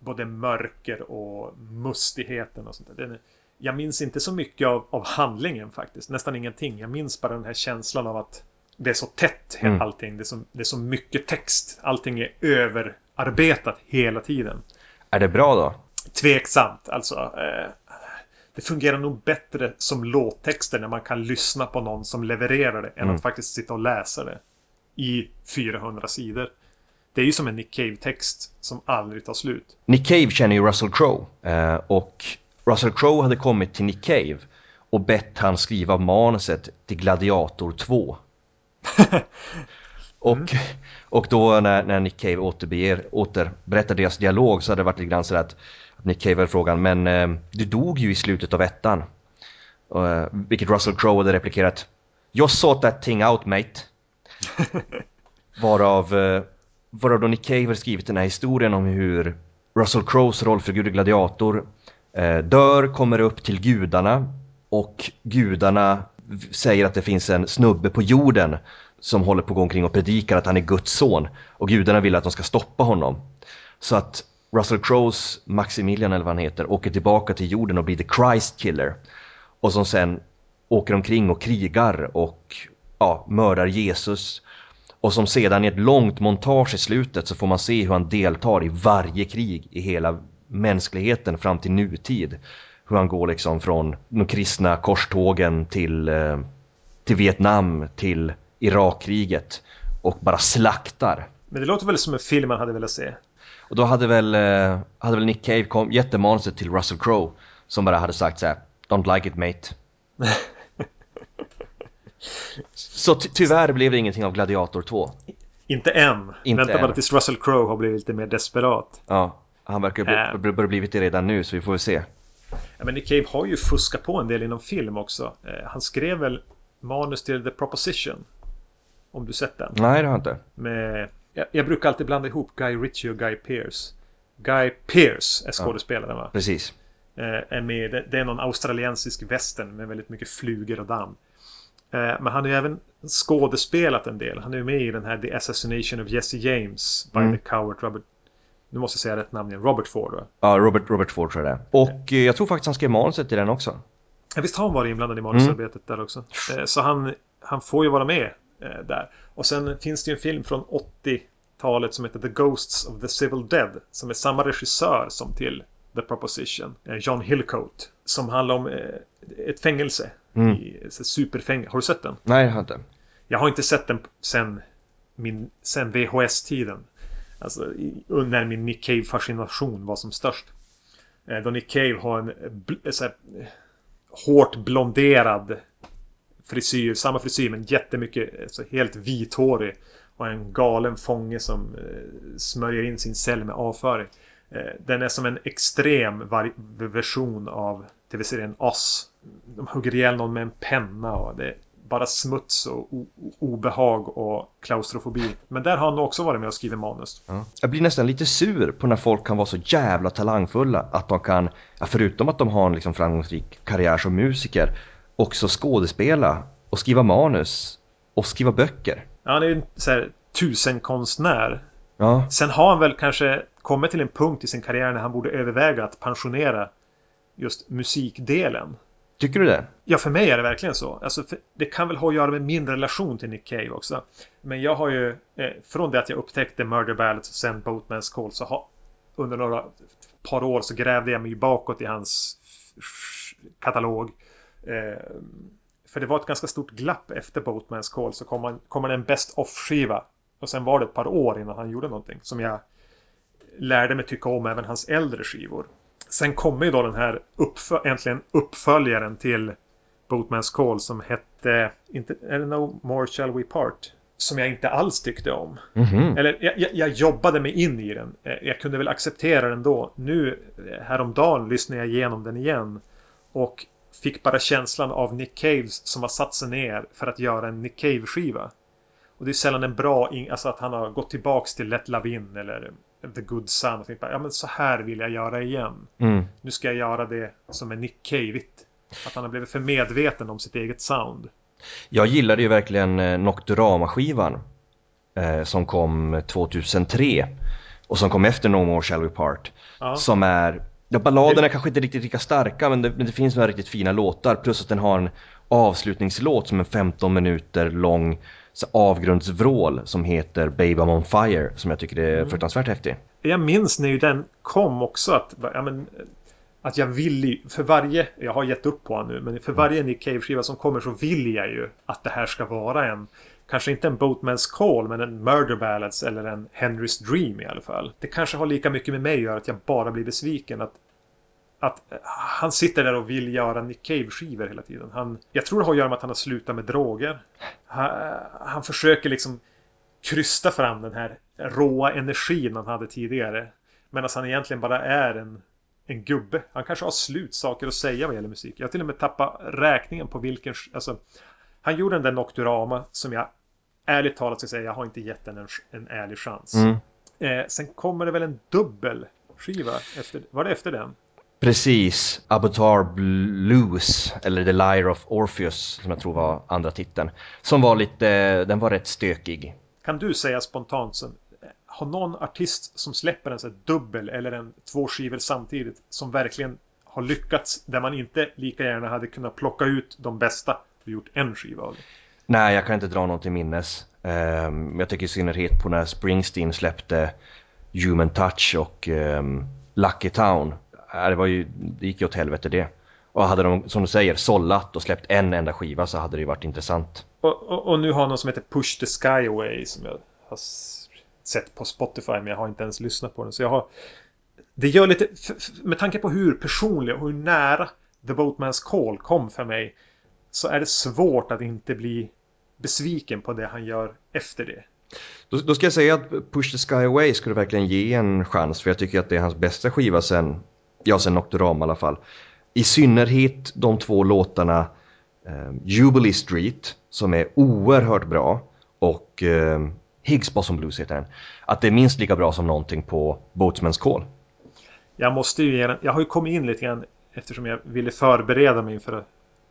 både mörker och mustigheten och sånt där. Jag minns inte så mycket av, av handlingen faktiskt. Nästan ingenting. Jag minns bara den här känslan av att det är så tätt Mm. allting. Det är, så, det är så mycket text. Allting är överarbetat hela tiden. Är det bra då? Tveksamt alltså. Eh, det fungerar nog bättre som låttexter när man kan lyssna på någon som levererar det än Mm. att faktiskt sitta och läsa det i 400 sidor. Det är ju som en Nick Cave-text som aldrig tar slut. Nick Cave känner ju Russell Crowe eh, och Russell Crowe hade kommit till Nick Cave och bett han skriva manuset till Gladiator 2. och, och då när, när Nick Cave återbeger, återberättar deras dialog så hade det varit lite grann sådär att, att Nick Cave hade frågan men eh, du dog ju i slutet av ettan. Eh, vilket Russell Crowe hade replikerat Jag sought that thing out mate. Varav, eh, varav då Nick Cave har skrivit den här historien om hur Russell Crowes rollfigur i Gladiator eh, dör, kommer upp till gudarna och gudarna säger att det finns en snubbe på jorden som håller på att gå omkring och predikar att han är Guds son och gudarna vill att de ska stoppa honom. Så att Russell Crowes Maximilian eller vad han heter åker tillbaka till jorden och blir the Christ killer och som sen åker omkring och krigar och ja, mördar Jesus och som sedan i ett långt montage i slutet så får man se hur han deltar i varje krig i hela mänskligheten fram till nutid. Hur han går liksom från de kristna korstågen till, eh, till Vietnam till Irakkriget och bara slaktar. Men det låter väl som en film man hade velat se. Och då hade väl, eh, hade väl Nick Cave kom, gett det manuset till Russell Crowe som bara hade sagt så här: Don't like it mate. Så ty- tyvärr blev det ingenting av Gladiator 2. Inte än. Inte Vänta än. bara tills Russell Crowe har blivit lite mer desperat. Ja, han verkar Äh. ha bli, bli, blivit det redan nu så vi får väl se. Ja, men Nick Cave har ju fuskat på en del inom film också. Eh, han skrev väl manus till The Proposition. Om du sett den. Nej, det har jag inte. Med, jag, jag brukar alltid blanda ihop Guy Ritchie och Guy Pearce. Guy Pearce är skådespelaren va? Precis. Eh, är med, det, det är någon australiensisk västern med väldigt mycket flugor och damm. Eh, men han har ju även skådespelat en del. Han är ju med i den här The Assassination of Jesse James by Mm. the Coward Robert... Nu måste jag säga rätt namn igen. Robert Ford va? Ja, Robert, Robert Ford tror jag det är. Och eh, jag tror faktiskt han skrev manuset till den också. Ja, visst har han varit inblandad i manusarbetet där också. Eh, Så han, han får ju vara med eh, där. Och sen finns det ju en film från 80-talet som heter The Ghosts of the Civil Dead. Som är samma regissör som till The Proposition. eh, John Hillcoat. Som handlar om eh, ett fängelse. Mm. I, superfängelse. Har du sett den? Nej, det har jag inte. Jag har inte sett den sen, min, sen VHS-tiden. Alltså när min Nick Cave-fascination var som störst. Eh, Då Nick Cave har en så här, hårt blonderad frisyr, samma frisyr men jättemycket, eh, så helt vithårig. Och en galen fånge som smörjer in sin cell med avföring. Eh, Den är som en extrem version av tv-serien Oz. De hugger ihjäl någon med en penna och det är bara smuts och obehag och klaustrofobi. Men där har han också varit med och skrivit manus. Ja. Jag blir nästan lite sur på när folk kan vara så jävla talangfulla att de kan, förutom att de har en liksom framgångsrik karriär som musiker, också skådespela och skriva manus och skriva böcker. Ja, han är ju en tusenkonstnär. Ja, Sen har han väl kanske kommit till en punkt i sin karriär när han borde överväga att pensionera just musikdelen. Tycker du det? Ja, för mig är det verkligen så. Alltså, det kan väl ha att göra med min relation till Nick Cave också. Men jag har ju, eh, från det att jag upptäckte Murder Ballads och sen Boatman's Call så har under några par år så grävde jag mig bakåt i hans katalog. Eh, för det var ett ganska stort glapp efter Boatman's Call så kom, kom man en Best Off-skiva. Och sen var det ett par år innan han gjorde någonting som jag lärde mig tycka om även hans äldre skivor. Sen kommer ju då den här uppfö äntligen uppföljaren till Boatman's Call som hette, inte, är det No More Shall We Part? Som jag inte alls tyckte om. Mm -hmm. Eller jag, jag, jag, jobbade mig in i den. Eh, jag kunde väl acceptera den då. Nu eh, häromdagen lyssnade jag igenom den igen. Och fick bara känslan av Nick Caves som har satt sig ner för att göra en Nick Cave-skiva. Och det är sällan en bra, alltså att han har gått tillbaks till Let Love In eller The Good Son och tänkt ja men så här vill jag göra igen. Mm. Nu ska jag göra det som är Nick Cave-igt. Att han har blivit för medveten om sitt eget sound. Jag gillade ju verkligen eh, Nocturama-skivan eh, som kom 2003 och som kom efter No More Shall We Part. Ja. Som är, ja, balladerna är kanske inte riktigt lika starka men det, men det finns några riktigt fina låtar plus att den har en avslutningslåt som är 15 minuter lång så avgrundsvrål som heter Baby I'm on fire som jag tycker är mm. fruktansvärt häftig. Jag minns när ju den kom också att, ja, men, att jag vill för varje, jag har gett upp på honom nu, men för varje Nick Cave-skiva som kommer så vill jag ju att det här ska vara en Kanske inte en Boatman's Call men en Murder Ballads eller en Henry's Dream i alla fall. Det kanske har lika mycket med mig att göra att jag bara blir besviken. Att att han sitter där och vill göra Nick Cave-skivor hela tiden. Han, jag tror det har att göra med att han har slutat med droger. Han, han försöker liksom krysta fram den här råa energin han hade tidigare. Medan han egentligen bara är en, en gubbe. Han kanske har slut saker att säga vad gäller musik. Jag har till och med tappat räkningen på vilken... Alltså, han gjorde den där Nocturama som jag ärligt talat ska säga, jag har inte gett den en, en ärlig chans. Mm. Eh, sen kommer det väl en dubbel skiva efter, var det efter den? Precis, Avatar Blues, eller The Lyre of Orpheus som jag tror var andra titeln. Som var lite, den var rätt stökig. Kan du säga spontant, sen, har någon artist som släpper en så dubbel eller en två skivor samtidigt som verkligen har lyckats där man inte lika gärna hade kunnat plocka ut de bästa och gjort en skiva av det? Nej, jag kan inte dra något till minnes. Um, jag tycker i synnerhet på när Springsteen släppte Human Touch och um, Lucky Town det, var ju, det gick ju åt helvete det. Och hade de, som du säger, sållat och släppt en enda skiva så hade det ju varit intressant. Och, och, och nu har någon som heter Push the Sky Away som jag har sett på Spotify men jag har inte ens lyssnat på den. Så jag har... Det gör lite... Med tanke på hur personlig och hur nära The Boatman's Call kom för mig så är det svårt att inte bli besviken på det han gör efter det. Då, då, ska jag säga att Push the Sky Away skulle verkligen ge en chans för jag tycker att det är hans bästa skiva sen ja sen Nocturama i alla fall. I synnerhet de två låtarna eh, Jubilee Street som är oerhört bra och eh, Higgs Bosom Blues heter den. Att det är minst lika bra som någonting på Boatsman's Call. Jag måste ju ge den, jag har ju kommit in lite grann eftersom jag ville förbereda mig för att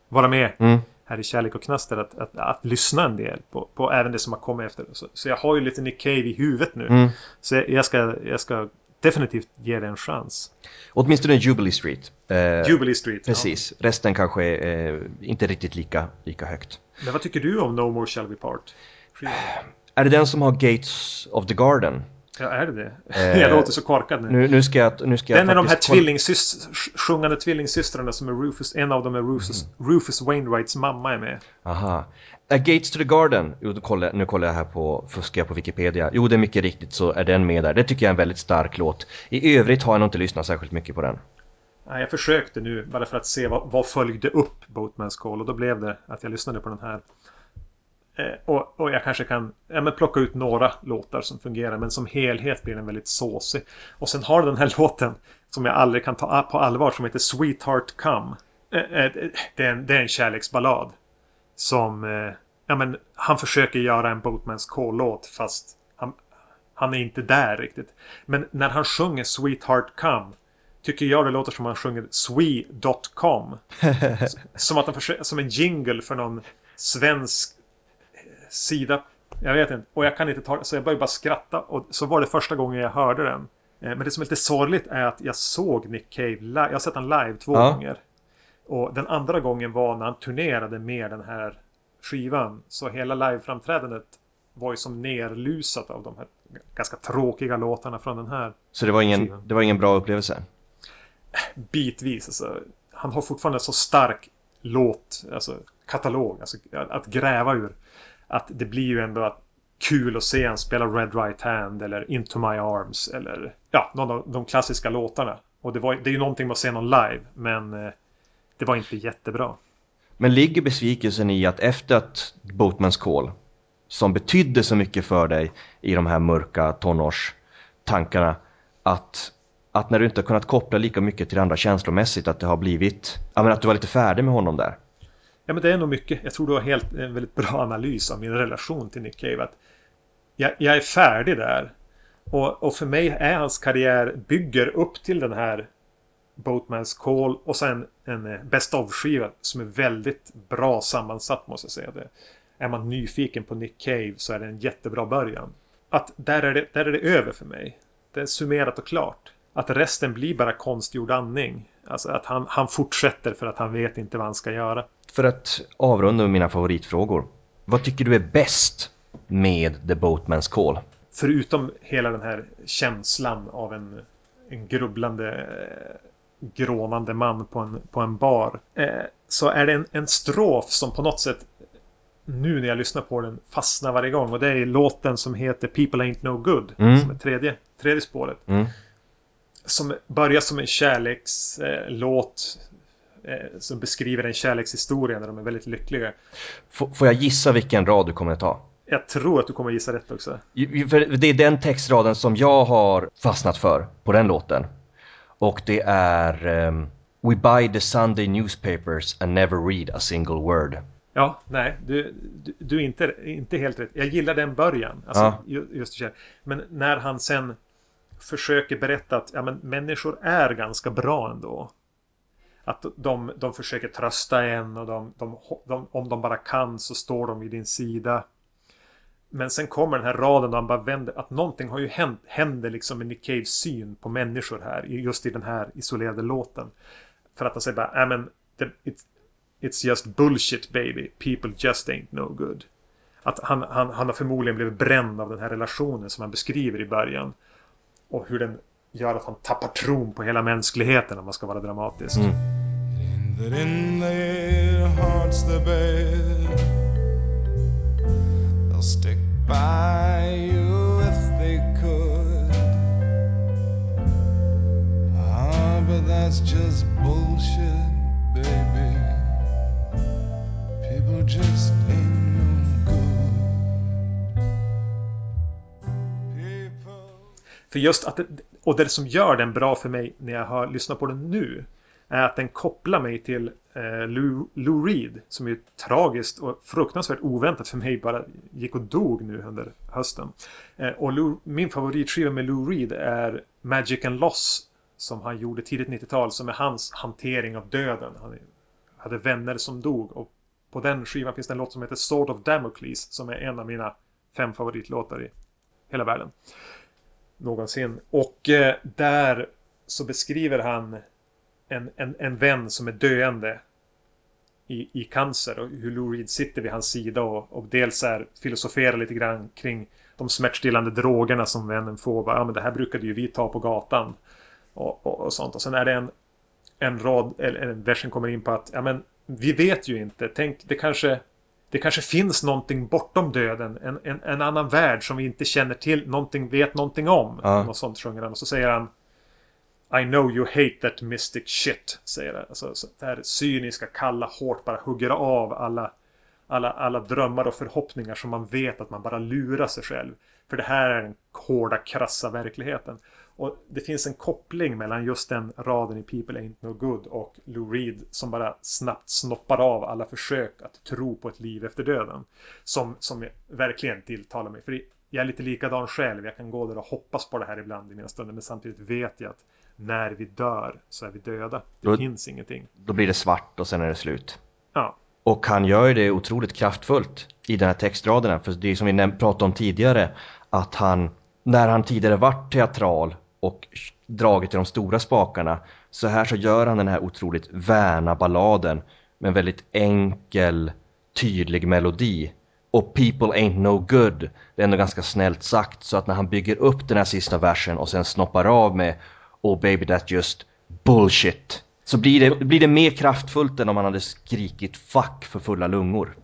vara med mm. här i Kärlek och Knaster att, att, att, lyssna en del på, på även det som har kommit efter. Så, så jag har ju lite Nick Cave i huvudet nu. Mm. Så jag, jag, ska, jag ska definitivt ge det en chans. Åtminstone Jubilee Street. Eh, Jubilee Street. Precis. Ja. Resten kanske eh, inte riktigt lika, lika högt. Men vad tycker du om No More Shall We Part? Är det den som har Gates of the Garden? Ja, är det det? Eh, jag låter så korkad nu. Nu, nu ska jag, nu ska Den jag är de här tvillingsys sjungande tvillingsystrarna som är Rufus, en av dem är Rufus, mm. Rufus Wainwrights mamma är med. Aha. A Gates to the Garden, jo, kollar, nu kollar jag här på, fuskar jag på Wikipedia. Jo, det är mycket riktigt så är den med där. Det tycker jag är en väldigt stark låt. I övrigt har jag nog inte lyssnat särskilt mycket på den. Nej, jag försökte nu bara för att se vad, vad följde upp Boatman's Call och då blev det att jag lyssnade på den här. Eh, och, och, jag kanske kan ja, men plocka ut några låtar som fungerar men som helhet blir den väldigt såsig. Och sen har den här låten som jag aldrig kan ta på allvar som heter Sweetheart Come. Eh, eh, det är en, det är en kärleksballad. Som ja, men han försöker göra en Boatman's Call-låt fast han, han är inte där riktigt. Men när han sjunger Sweetheart Come tycker jag det låter som han sjunger Swe.com. som, att han försöker, som en jingle för någon svensk sida. Jag vet inte. Och jag kan inte ta det. Så jag började bara skratta. Och så var det första gången jag hörde den. Eh, men det som är lite sorgligt är att jag såg Nick Cave live. Jag har sett honom live två ja. gånger. Och den andra gången var när han turnerade med den här skivan. Så hela liveframträdandet var ju som nerlusat av de här ganska tråkiga låtarna från den här. Så det var ingen, det var ingen bra upplevelse? Bitvis. Alltså, han har fortfarande så stark låt, alltså katalog, alltså att gräva ur. Att det blir ju ändå kul att se en spela Red Right Hand eller Into My Arms eller ja, någon av de klassiska låtarna. Och det, var, det är ju någonting med att se någon live, men eh, det var inte jättebra. Men ligger besvikelsen i att efter att Boatman's Call, som betydde så mycket för dig i de här mörka tonårstankarna, att, att när du inte har kunnat koppla lika mycket till det andra känslomässigt, att det har blivit, ja men att du var lite färdig med honom där? Ja men det är nog mycket. Jag tror du har helt, en väldigt bra analys av min relation till Nick Cave. Att jag, jag är färdig där. Och, och, för mig är hans karriär bygger upp till den här Boatman's Call och sen en eh, Best of-skiva som är väldigt bra sammansatt måste jag säga. Det. Är man nyfiken på Nick Cave så är det en jättebra början. Att där är det, där är det över för mig. Det är summerat och klart. Att resten blir bara konstgjord andning. Alltså att han, han fortsätter för att han vet inte vad han ska göra. För att avrunda med mina favoritfrågor. Vad tycker du är bäst med The Boatman's Call? Förutom hela den här känslan av en, en grubblande eh, grånande man på en, på en bar. Eh, så är det en, en strof som på något sätt nu när jag lyssnar på den fastnar varje gång. Och det är låten som heter People Ain't No Good. Mm. Som är tredje, tredje spåret. Mm. Som börjar som en kärlekslåt. Eh, som beskriver en kärlekshistoria när de är väldigt lyckliga. Får jag gissa vilken rad du kommer att ta? Jag tror att du kommer att gissa rätt också. För det är den textraden som jag har fastnat för på den låten. Och det är um, We buy the Sunday newspapers and never read a single word. Ja, nej, du, du, du är inte, inte helt rätt. Jag gillar den början. Alltså, ja. just det, men när han sen försöker berätta att ja, men människor är ganska bra ändå. Att de, de försöker trösta en och de, de, de, om de bara kan så står de vid din sida. Men sen kommer den här raden och han bara vänder. Att någonting har ju hänt. Händer liksom med Nick Caves syn på människor här. Just i den här isolerade låten. För att han säger bara, men it's, it's just bullshit baby. People just ain't no good. Att han, han, han har förmodligen blivit bränd av den här relationen som han beskriver i början. Och hur den gör att han tappar tron på hela mänskligheten om man ska vara dramatisk. Mm. They'll stick by you if they could. Ah, but that's just bullshit, baby. People just ain't För just att det, och det som gör den bra för mig när jag har lyssnat på den nu är att den kopplar mig till eh, Lou, Lou Reed som är tragiskt och fruktansvärt oväntat för mig bara gick och dog nu under hösten. Eh, och Lou, min favoritskiva med Lou Reed är Magic and Loss som han gjorde tidigt 90-tal som är hans hantering av döden. Han hade vänner som dog och på den skivan finns det en låt som heter Sword of Damocles som är en av mina fem favoritlåtar i hela världen. Någonsin. Och eh, där så beskriver han en, en, en vän som är döende i, i cancer och hur Lou Reed sitter vid hans sida och, och dels är filosoferar lite grann kring de smärtstillande drogerna som vännen får. Ja, men det här brukade ju vi ta på gatan. Och, och, och sånt. Och sen är det en, en rad, eller en vers som kommer in på att ja, men vi vet ju inte. Tänk, det kanske det kanske finns någonting bortom döden. En, en, en annan värld som vi inte känner till. Någonting, vet någonting om. Ja. Något sånt sjunger han. Och så säger han i know you hate that mystic shit, säger det. Alltså, det här cyniska, kalla, hårt bara hugger av alla, alla, alla drömmar och förhoppningar som man vet att man bara lurar sig själv. För det här är den hårda, krassa verkligheten. Och det finns en koppling mellan just den raden i People Ain't No Good och Lou Reed som bara snabbt snoppar av alla försök att tro på ett liv efter döden. Som, som verkligen tilltalar mig. För jag är lite likadan själv. Jag kan gå där och hoppas på det här ibland i mina stunder. Men samtidigt vet jag att när vi dör så är vi döda. Det då, finns ingenting. Då blir det svart och sen är det slut. Ja. Och han gör det otroligt kraftfullt i den här textraderna. För det är som vi pratade om tidigare, att han, när han tidigare varit teatral och dragit i de stora spakarna, Så här så gör han den här otroligt värna balladen med en väldigt enkel, tydlig melodi. Och “People ain't no good” det är ändå ganska snällt sagt så att när han bygger upp den här sista versen och sen snoppar av med “Oh baby that just bullshit” så blir det, blir det mer kraftfullt än om han hade skrikit “fuck” för fulla lungor.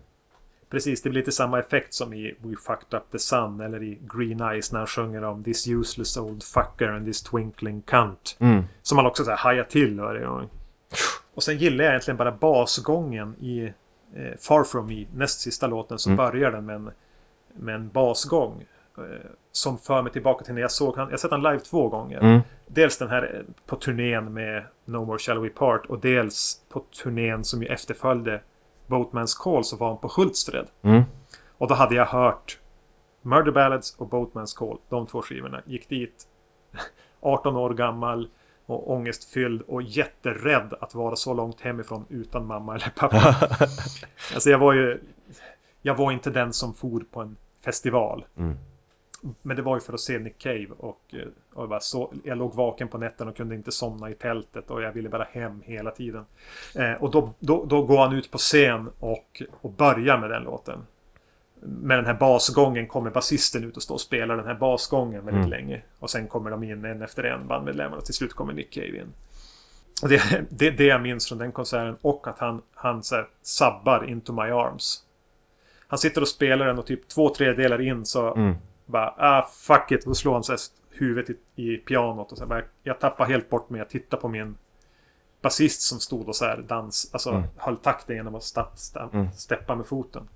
Precis, det blir lite samma effekt som i We fucked up the sun eller i Green Eyes när han sjunger om This useless old fucker and this twinkling cunt. Mm. Som man också så här hajar till varje gång. Och sen gillar jag egentligen bara basgången i eh, Far From Me, näst sista låten, så Mm. börjar den med en, med en basgång. Eh, som för mig tillbaka till när jag såg han, jag har sett han live två gånger. Mm. Dels den här eh, på turnén med No More Shall We Part och dels på turnén som ju efterföljde Boatman's Call så var han på Hultsfred. Mm. Och då hade jag hört Murder Ballads och Boatman's Call, de två skivorna. Gick dit 18 år gammal och ångestfylld och jätterädd att vara så långt hemifrån utan mamma eller pappa. alltså jag var ju... Jag var inte den som for på en festival. Mm. Men det var ju för att se Nick Cave och, eh, och jag, bara så, jag låg vaken på nätterna och kunde inte somna i tältet och jag ville bara hem hela tiden. Eh, och då, då, då går han ut på scen och, och börjar med den låten. Med den här basgången kommer basisten ut och står och spelar den här basgången väldigt Mm. länge. Och sen kommer de in en efter en bandmedlemmar och till slut kommer Nick Cave in. Och det, det, det jag minns från den konserten och att han, han så här, sabbar Into My Arms. Han sitter och spelar den och typ två tredjedelar in så Mm. Bara, ah fuck it. Då slår han så huvudet i, i pianot och så bara, jag tappar helt bort mig. Jag tittar på min basist som stod och så här dans, alltså Mm. höll takten genom att sta, sta, Mm. steppa med foten.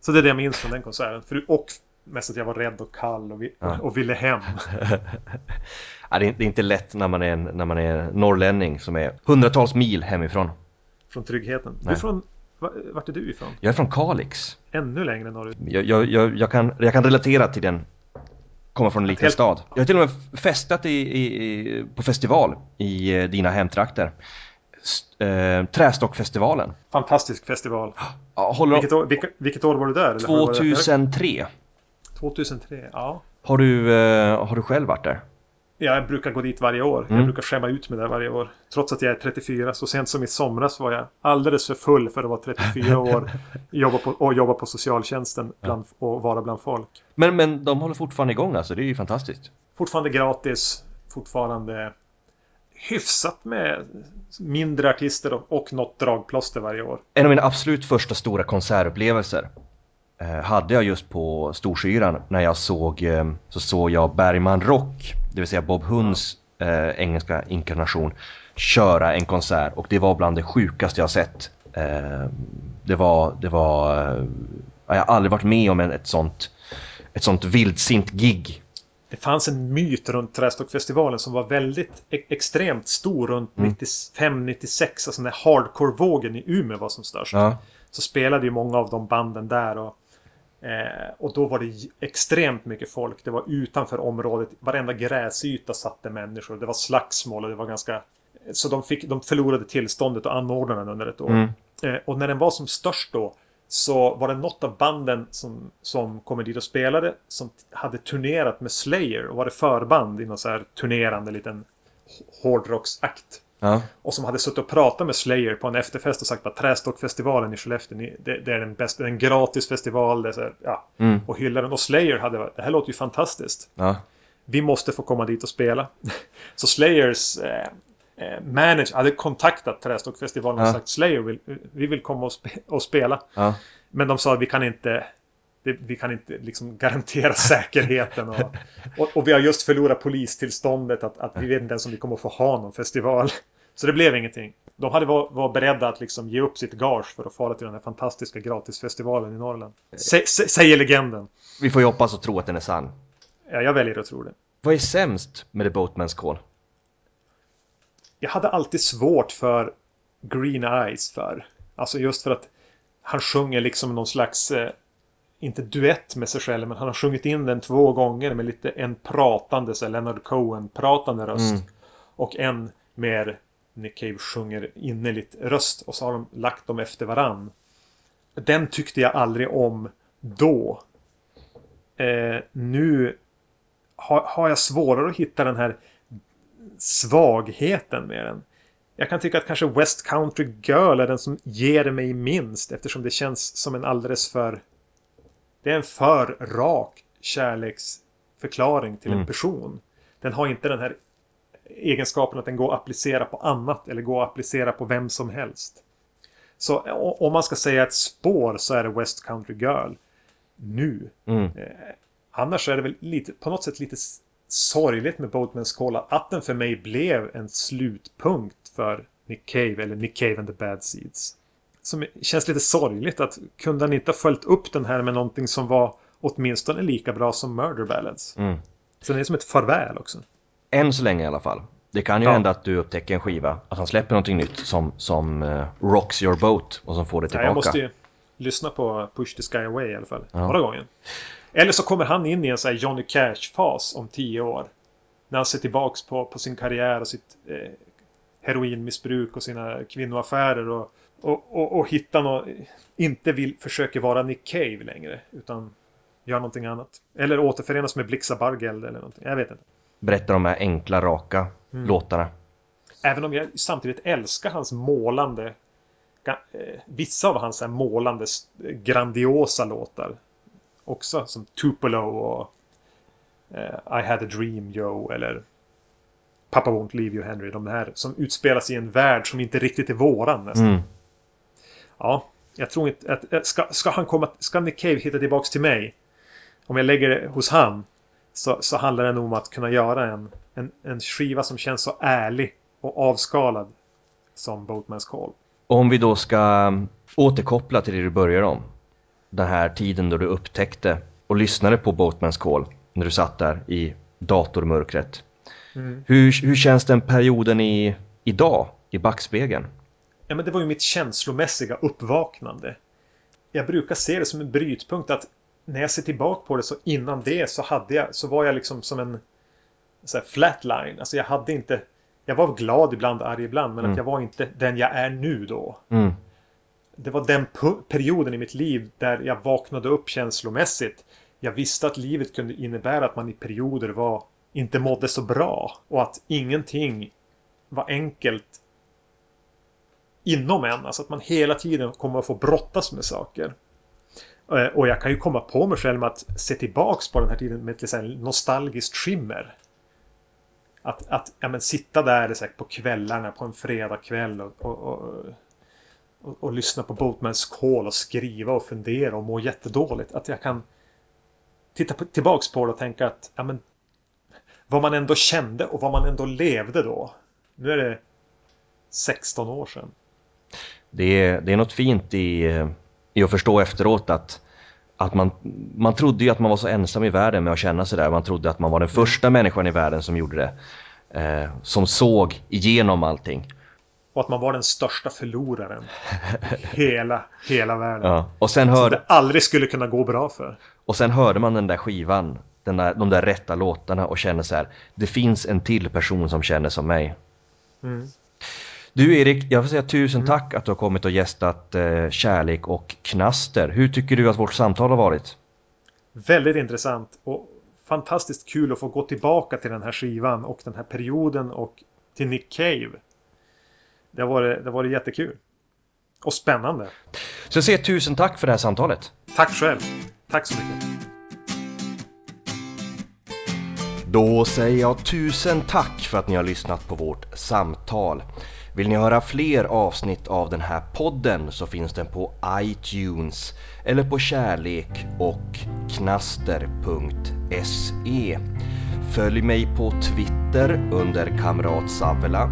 Så det är det jag minns från den konserten. För, och mest att jag var rädd och kall och, vi, Ja. och ville hem. Ja, det, är, inte lätt när man är, när man är norrlänning som är hundratals mil hemifrån. Från tryggheten. Du Nej. är från, vart är du ifrån? Jag är från Kalix. Ännu längre norrut. Jag, jag, jag, jag, kan, jag kan relatera till den. Kommer från en liten Helt- stad. Jag har till och med festat i, i, på festival i eh, dina hemtrakter. S- Eh, Trästockfestivalen. Fantastisk festival. Ja, håller Vilket år, vilket, vilket år var du där? 2003. 2003, ja. Har du, eh, har du själv varit där? Jag brukar gå dit varje år. Mm. Jag brukar skämma ut mig där varje år. Trots att jag är 34. Så sent som i somras var jag alldeles för full för att vara 34 år. Jobba på, och jobba på socialtjänsten bland, och vara bland folk. Men, men de håller fortfarande igång alltså, det är ju fantastiskt. Fortfarande gratis. Fortfarande hyfsat med mindre artister och, och något dragplåster varje år. En av mina absolut första stora konsertupplevelser eh, hade jag just på Storsyran när jag såg, eh, så såg jag Bergman Rock, det vill säga Bob Hunds eh, engelska inkarnation, köra en konsert och det var bland det sjukaste jag sett. Eh, det var, det var, eh, jag har aldrig varit med om en, ett sånt, ett sånt vildsint gig. Det fanns en myt runt Trästockfestivalen som var väldigt e- extremt stor runt Mm. 95-96. Alltså när hardcore-vågen i Umeå var som störst. Ja, så spelade ju många av de banden där. Och, eh, och då var det extremt mycket folk. Det var utanför området. Varenda gräsyta satte människor. Det var slagsmål och det var ganska... Så de, fick, de förlorade tillståndet och anordna den under ett år. mm, Eh, och när den var som störst då så var det något av banden som, som kommer dit och spelade som hade turnerat med Slayer och var det förband i någon så här turnerande liten hårdrocksakt. Ja, Och som hade suttit och pratat med Slayer på en efterfest och sagt att Trästockfestivalen i Skellefteå, det, det är den bästa, en gratis festival, det här, ja, mm, och hyllar den. Och Slayer hade det här låter ju fantastiskt. ja, Vi måste få komma dit och spela. Så Slayers eh, eh, manager hade kontaktat Trästockfestivalen och Ja. sagt Slayer, vill, vi vill komma och, spe, och spela. Men de sa vi kan inte det, vi kan inte liksom garantera säkerheten. Och, och, och vi har just förlorat polistillståndet att, att vi vet inte ens om vi kommer att få ha någon festival. Så det blev ingenting. De hade var, var beredda att liksom ge upp sitt gage för att fara till den här fantastiska gratisfestivalen i Norrland. Sä, sä, säger legenden. Vi får ju hoppas och tro att den är sann. Ja, jag väljer att tro det. Vad är sämst med The Boatman's Call? Jag hade alltid svårt för Green Eyes för. Alltså just för att han sjunger liksom någon slags, eh, inte duett med sig själv, men han har sjungit in den två gånger med lite en pratande, så Leonard Cohen-pratande röst. Mm. Och en mer Nick Cave sjunger innerligt röst och så har de lagt dem efter varann. Den tyckte jag aldrig om då. Eh, nu har, har jag svårare att hitta den här svagheten med den. Jag kan tycka att kanske West Country Girl är den som ger mig minst eftersom det känns som en alldeles för... Det är en för rak kärleksförklaring till Mm. en person. Den har inte den här egenskapen att den går att applicera på annat eller går att applicera på vem som helst. Så om man ska säga ett spår så är det West Country Girl. Nu. Mm. Annars är det väl lite, på något sätt lite sorgligt med Boatman's Call att den för mig blev en slutpunkt för Nick Cave eller Nick Cave and the Bad Seeds. Som känns lite sorgligt att kunde han inte ha följt upp den här med någonting som var åtminstone lika bra som Murder Ballads. Mm. Så det är som ett farväl också. Än så länge i alla fall. Det kan ju Ja. hända att du upptäcker en skiva, att han släpper någonting nytt som, som eh, rocks your boat och som får det tillbaka. jag måste ju lyssna på Push the Sky Away i alla fall. Ja. Några gånger. Eller så kommer han in i en sån här Johnny Cash-fas om tio år. När han ser tillbaks på, på sin karriär och sitt eh, heroinmissbruk och sina kvinnoaffärer och, och, och, och hittar något, inte vill, försöker vara Nick Cave längre. Utan gör någonting annat. Eller återförenas med Blixa Bargeld eller någonting. Jag vet inte. Berättar de här enkla, raka Mm. låtarna. Även om jag samtidigt älskar hans målande eh, Vissa av hans här målande grandiosa låtar Också som Tupelo och eh, I had a dream Joe eller Papa won't leave you Henry De här som utspelas i en värld som inte riktigt är våran nästan. Mm. Ja, jag tror inte att ska, ska han komma Ska Nick Cave hitta tillbaks till mig Om jag lägger det hos han så, så handlar det nog om att kunna göra en, en, en skiva som känns så ärlig och avskalad som Boatman's Call. Om vi då ska återkoppla till det du började om. Den här tiden då du upptäckte och lyssnade på Boatman's Call när du satt där i datormörkret. Mm. Hur, hur känns den perioden i, idag, i backspegeln? Ja, men det var ju mitt känslomässiga uppvaknande. Jag brukar se det som en brytpunkt att när jag ser tillbaka på det så innan det så hade jag så var jag liksom som en så här flatline. Alltså jag hade inte jag var glad ibland, arg ibland, men Mm. att jag var inte den jag är nu då. Mm. Det var den perioden i mitt liv där jag vaknade upp känslomässigt. Jag visste att livet kunde innebära att man i perioder var inte mådde så bra och att ingenting var enkelt inom en. Alltså att man hela tiden kommer att få brottas med saker. Eh, och jag kan ju komma på mig själv med att se tillbaks på den här tiden med ett nostalgiskt skimmer. Att, att ja, men sitta där så här, på kvällarna på en fredagkväll och, och, och, och, och lyssna på Boatman's Call och skriva och fundera och må jättedåligt. Att jag kan titta på, tillbaks på det och tänka att ja, men, vad man ändå kände och vad man ändå levde då. Nu är det 16 år sedan. Det är, det är något fint i, i att förstå efteråt att, att man, man trodde ju att man var så ensam i världen med att känna sig där. Man trodde att man var den första människan i världen som gjorde det. Eh, som såg igenom allting. Och att man var den största förloraren i hela, hela världen. Ja. Och, sen Som hörde, det aldrig skulle kunna gå bra för. och sen hörde man den där skivan, den där, de där rätta låtarna och kände så här. Det finns en till person som känner som mig. Mm. Du Erik, jag vill säga tusen tack att du har kommit och gästat eh, Kärlek och Knaster. Hur tycker du att vårt samtal har varit? Väldigt intressant och fantastiskt kul att få gå tillbaka till den här skivan och den här perioden och till Nick Cave. Det har varit, det har varit jättekul. Och spännande. Så jag säger tusen tack för det här samtalet. Tack själv. Tack så mycket. Då säger jag tusen tack för att ni har lyssnat på vårt samtal. Vill ni höra fler avsnitt av den här podden så finns den på iTunes eller på kärlek och knaster.se. Följ mig på Twitter under Kamrat Savela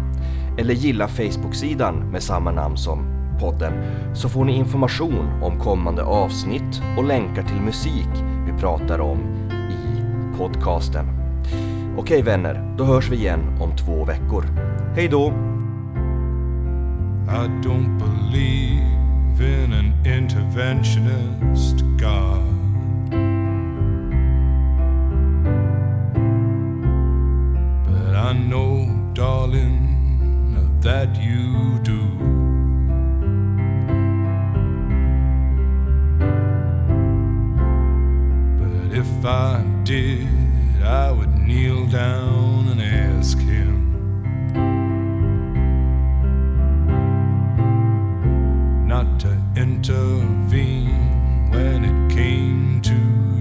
eller gilla Facebook-sidan med samma namn som podden så får ni information om kommande avsnitt och länkar till musik vi pratar om i podcasten. Okej vänner, då hörs vi igen om två veckor. Hej då! I don't believe in an interventionist God. But I know, darling, that you do. But if I did, I would kneel down and ask him not to intervene when it came to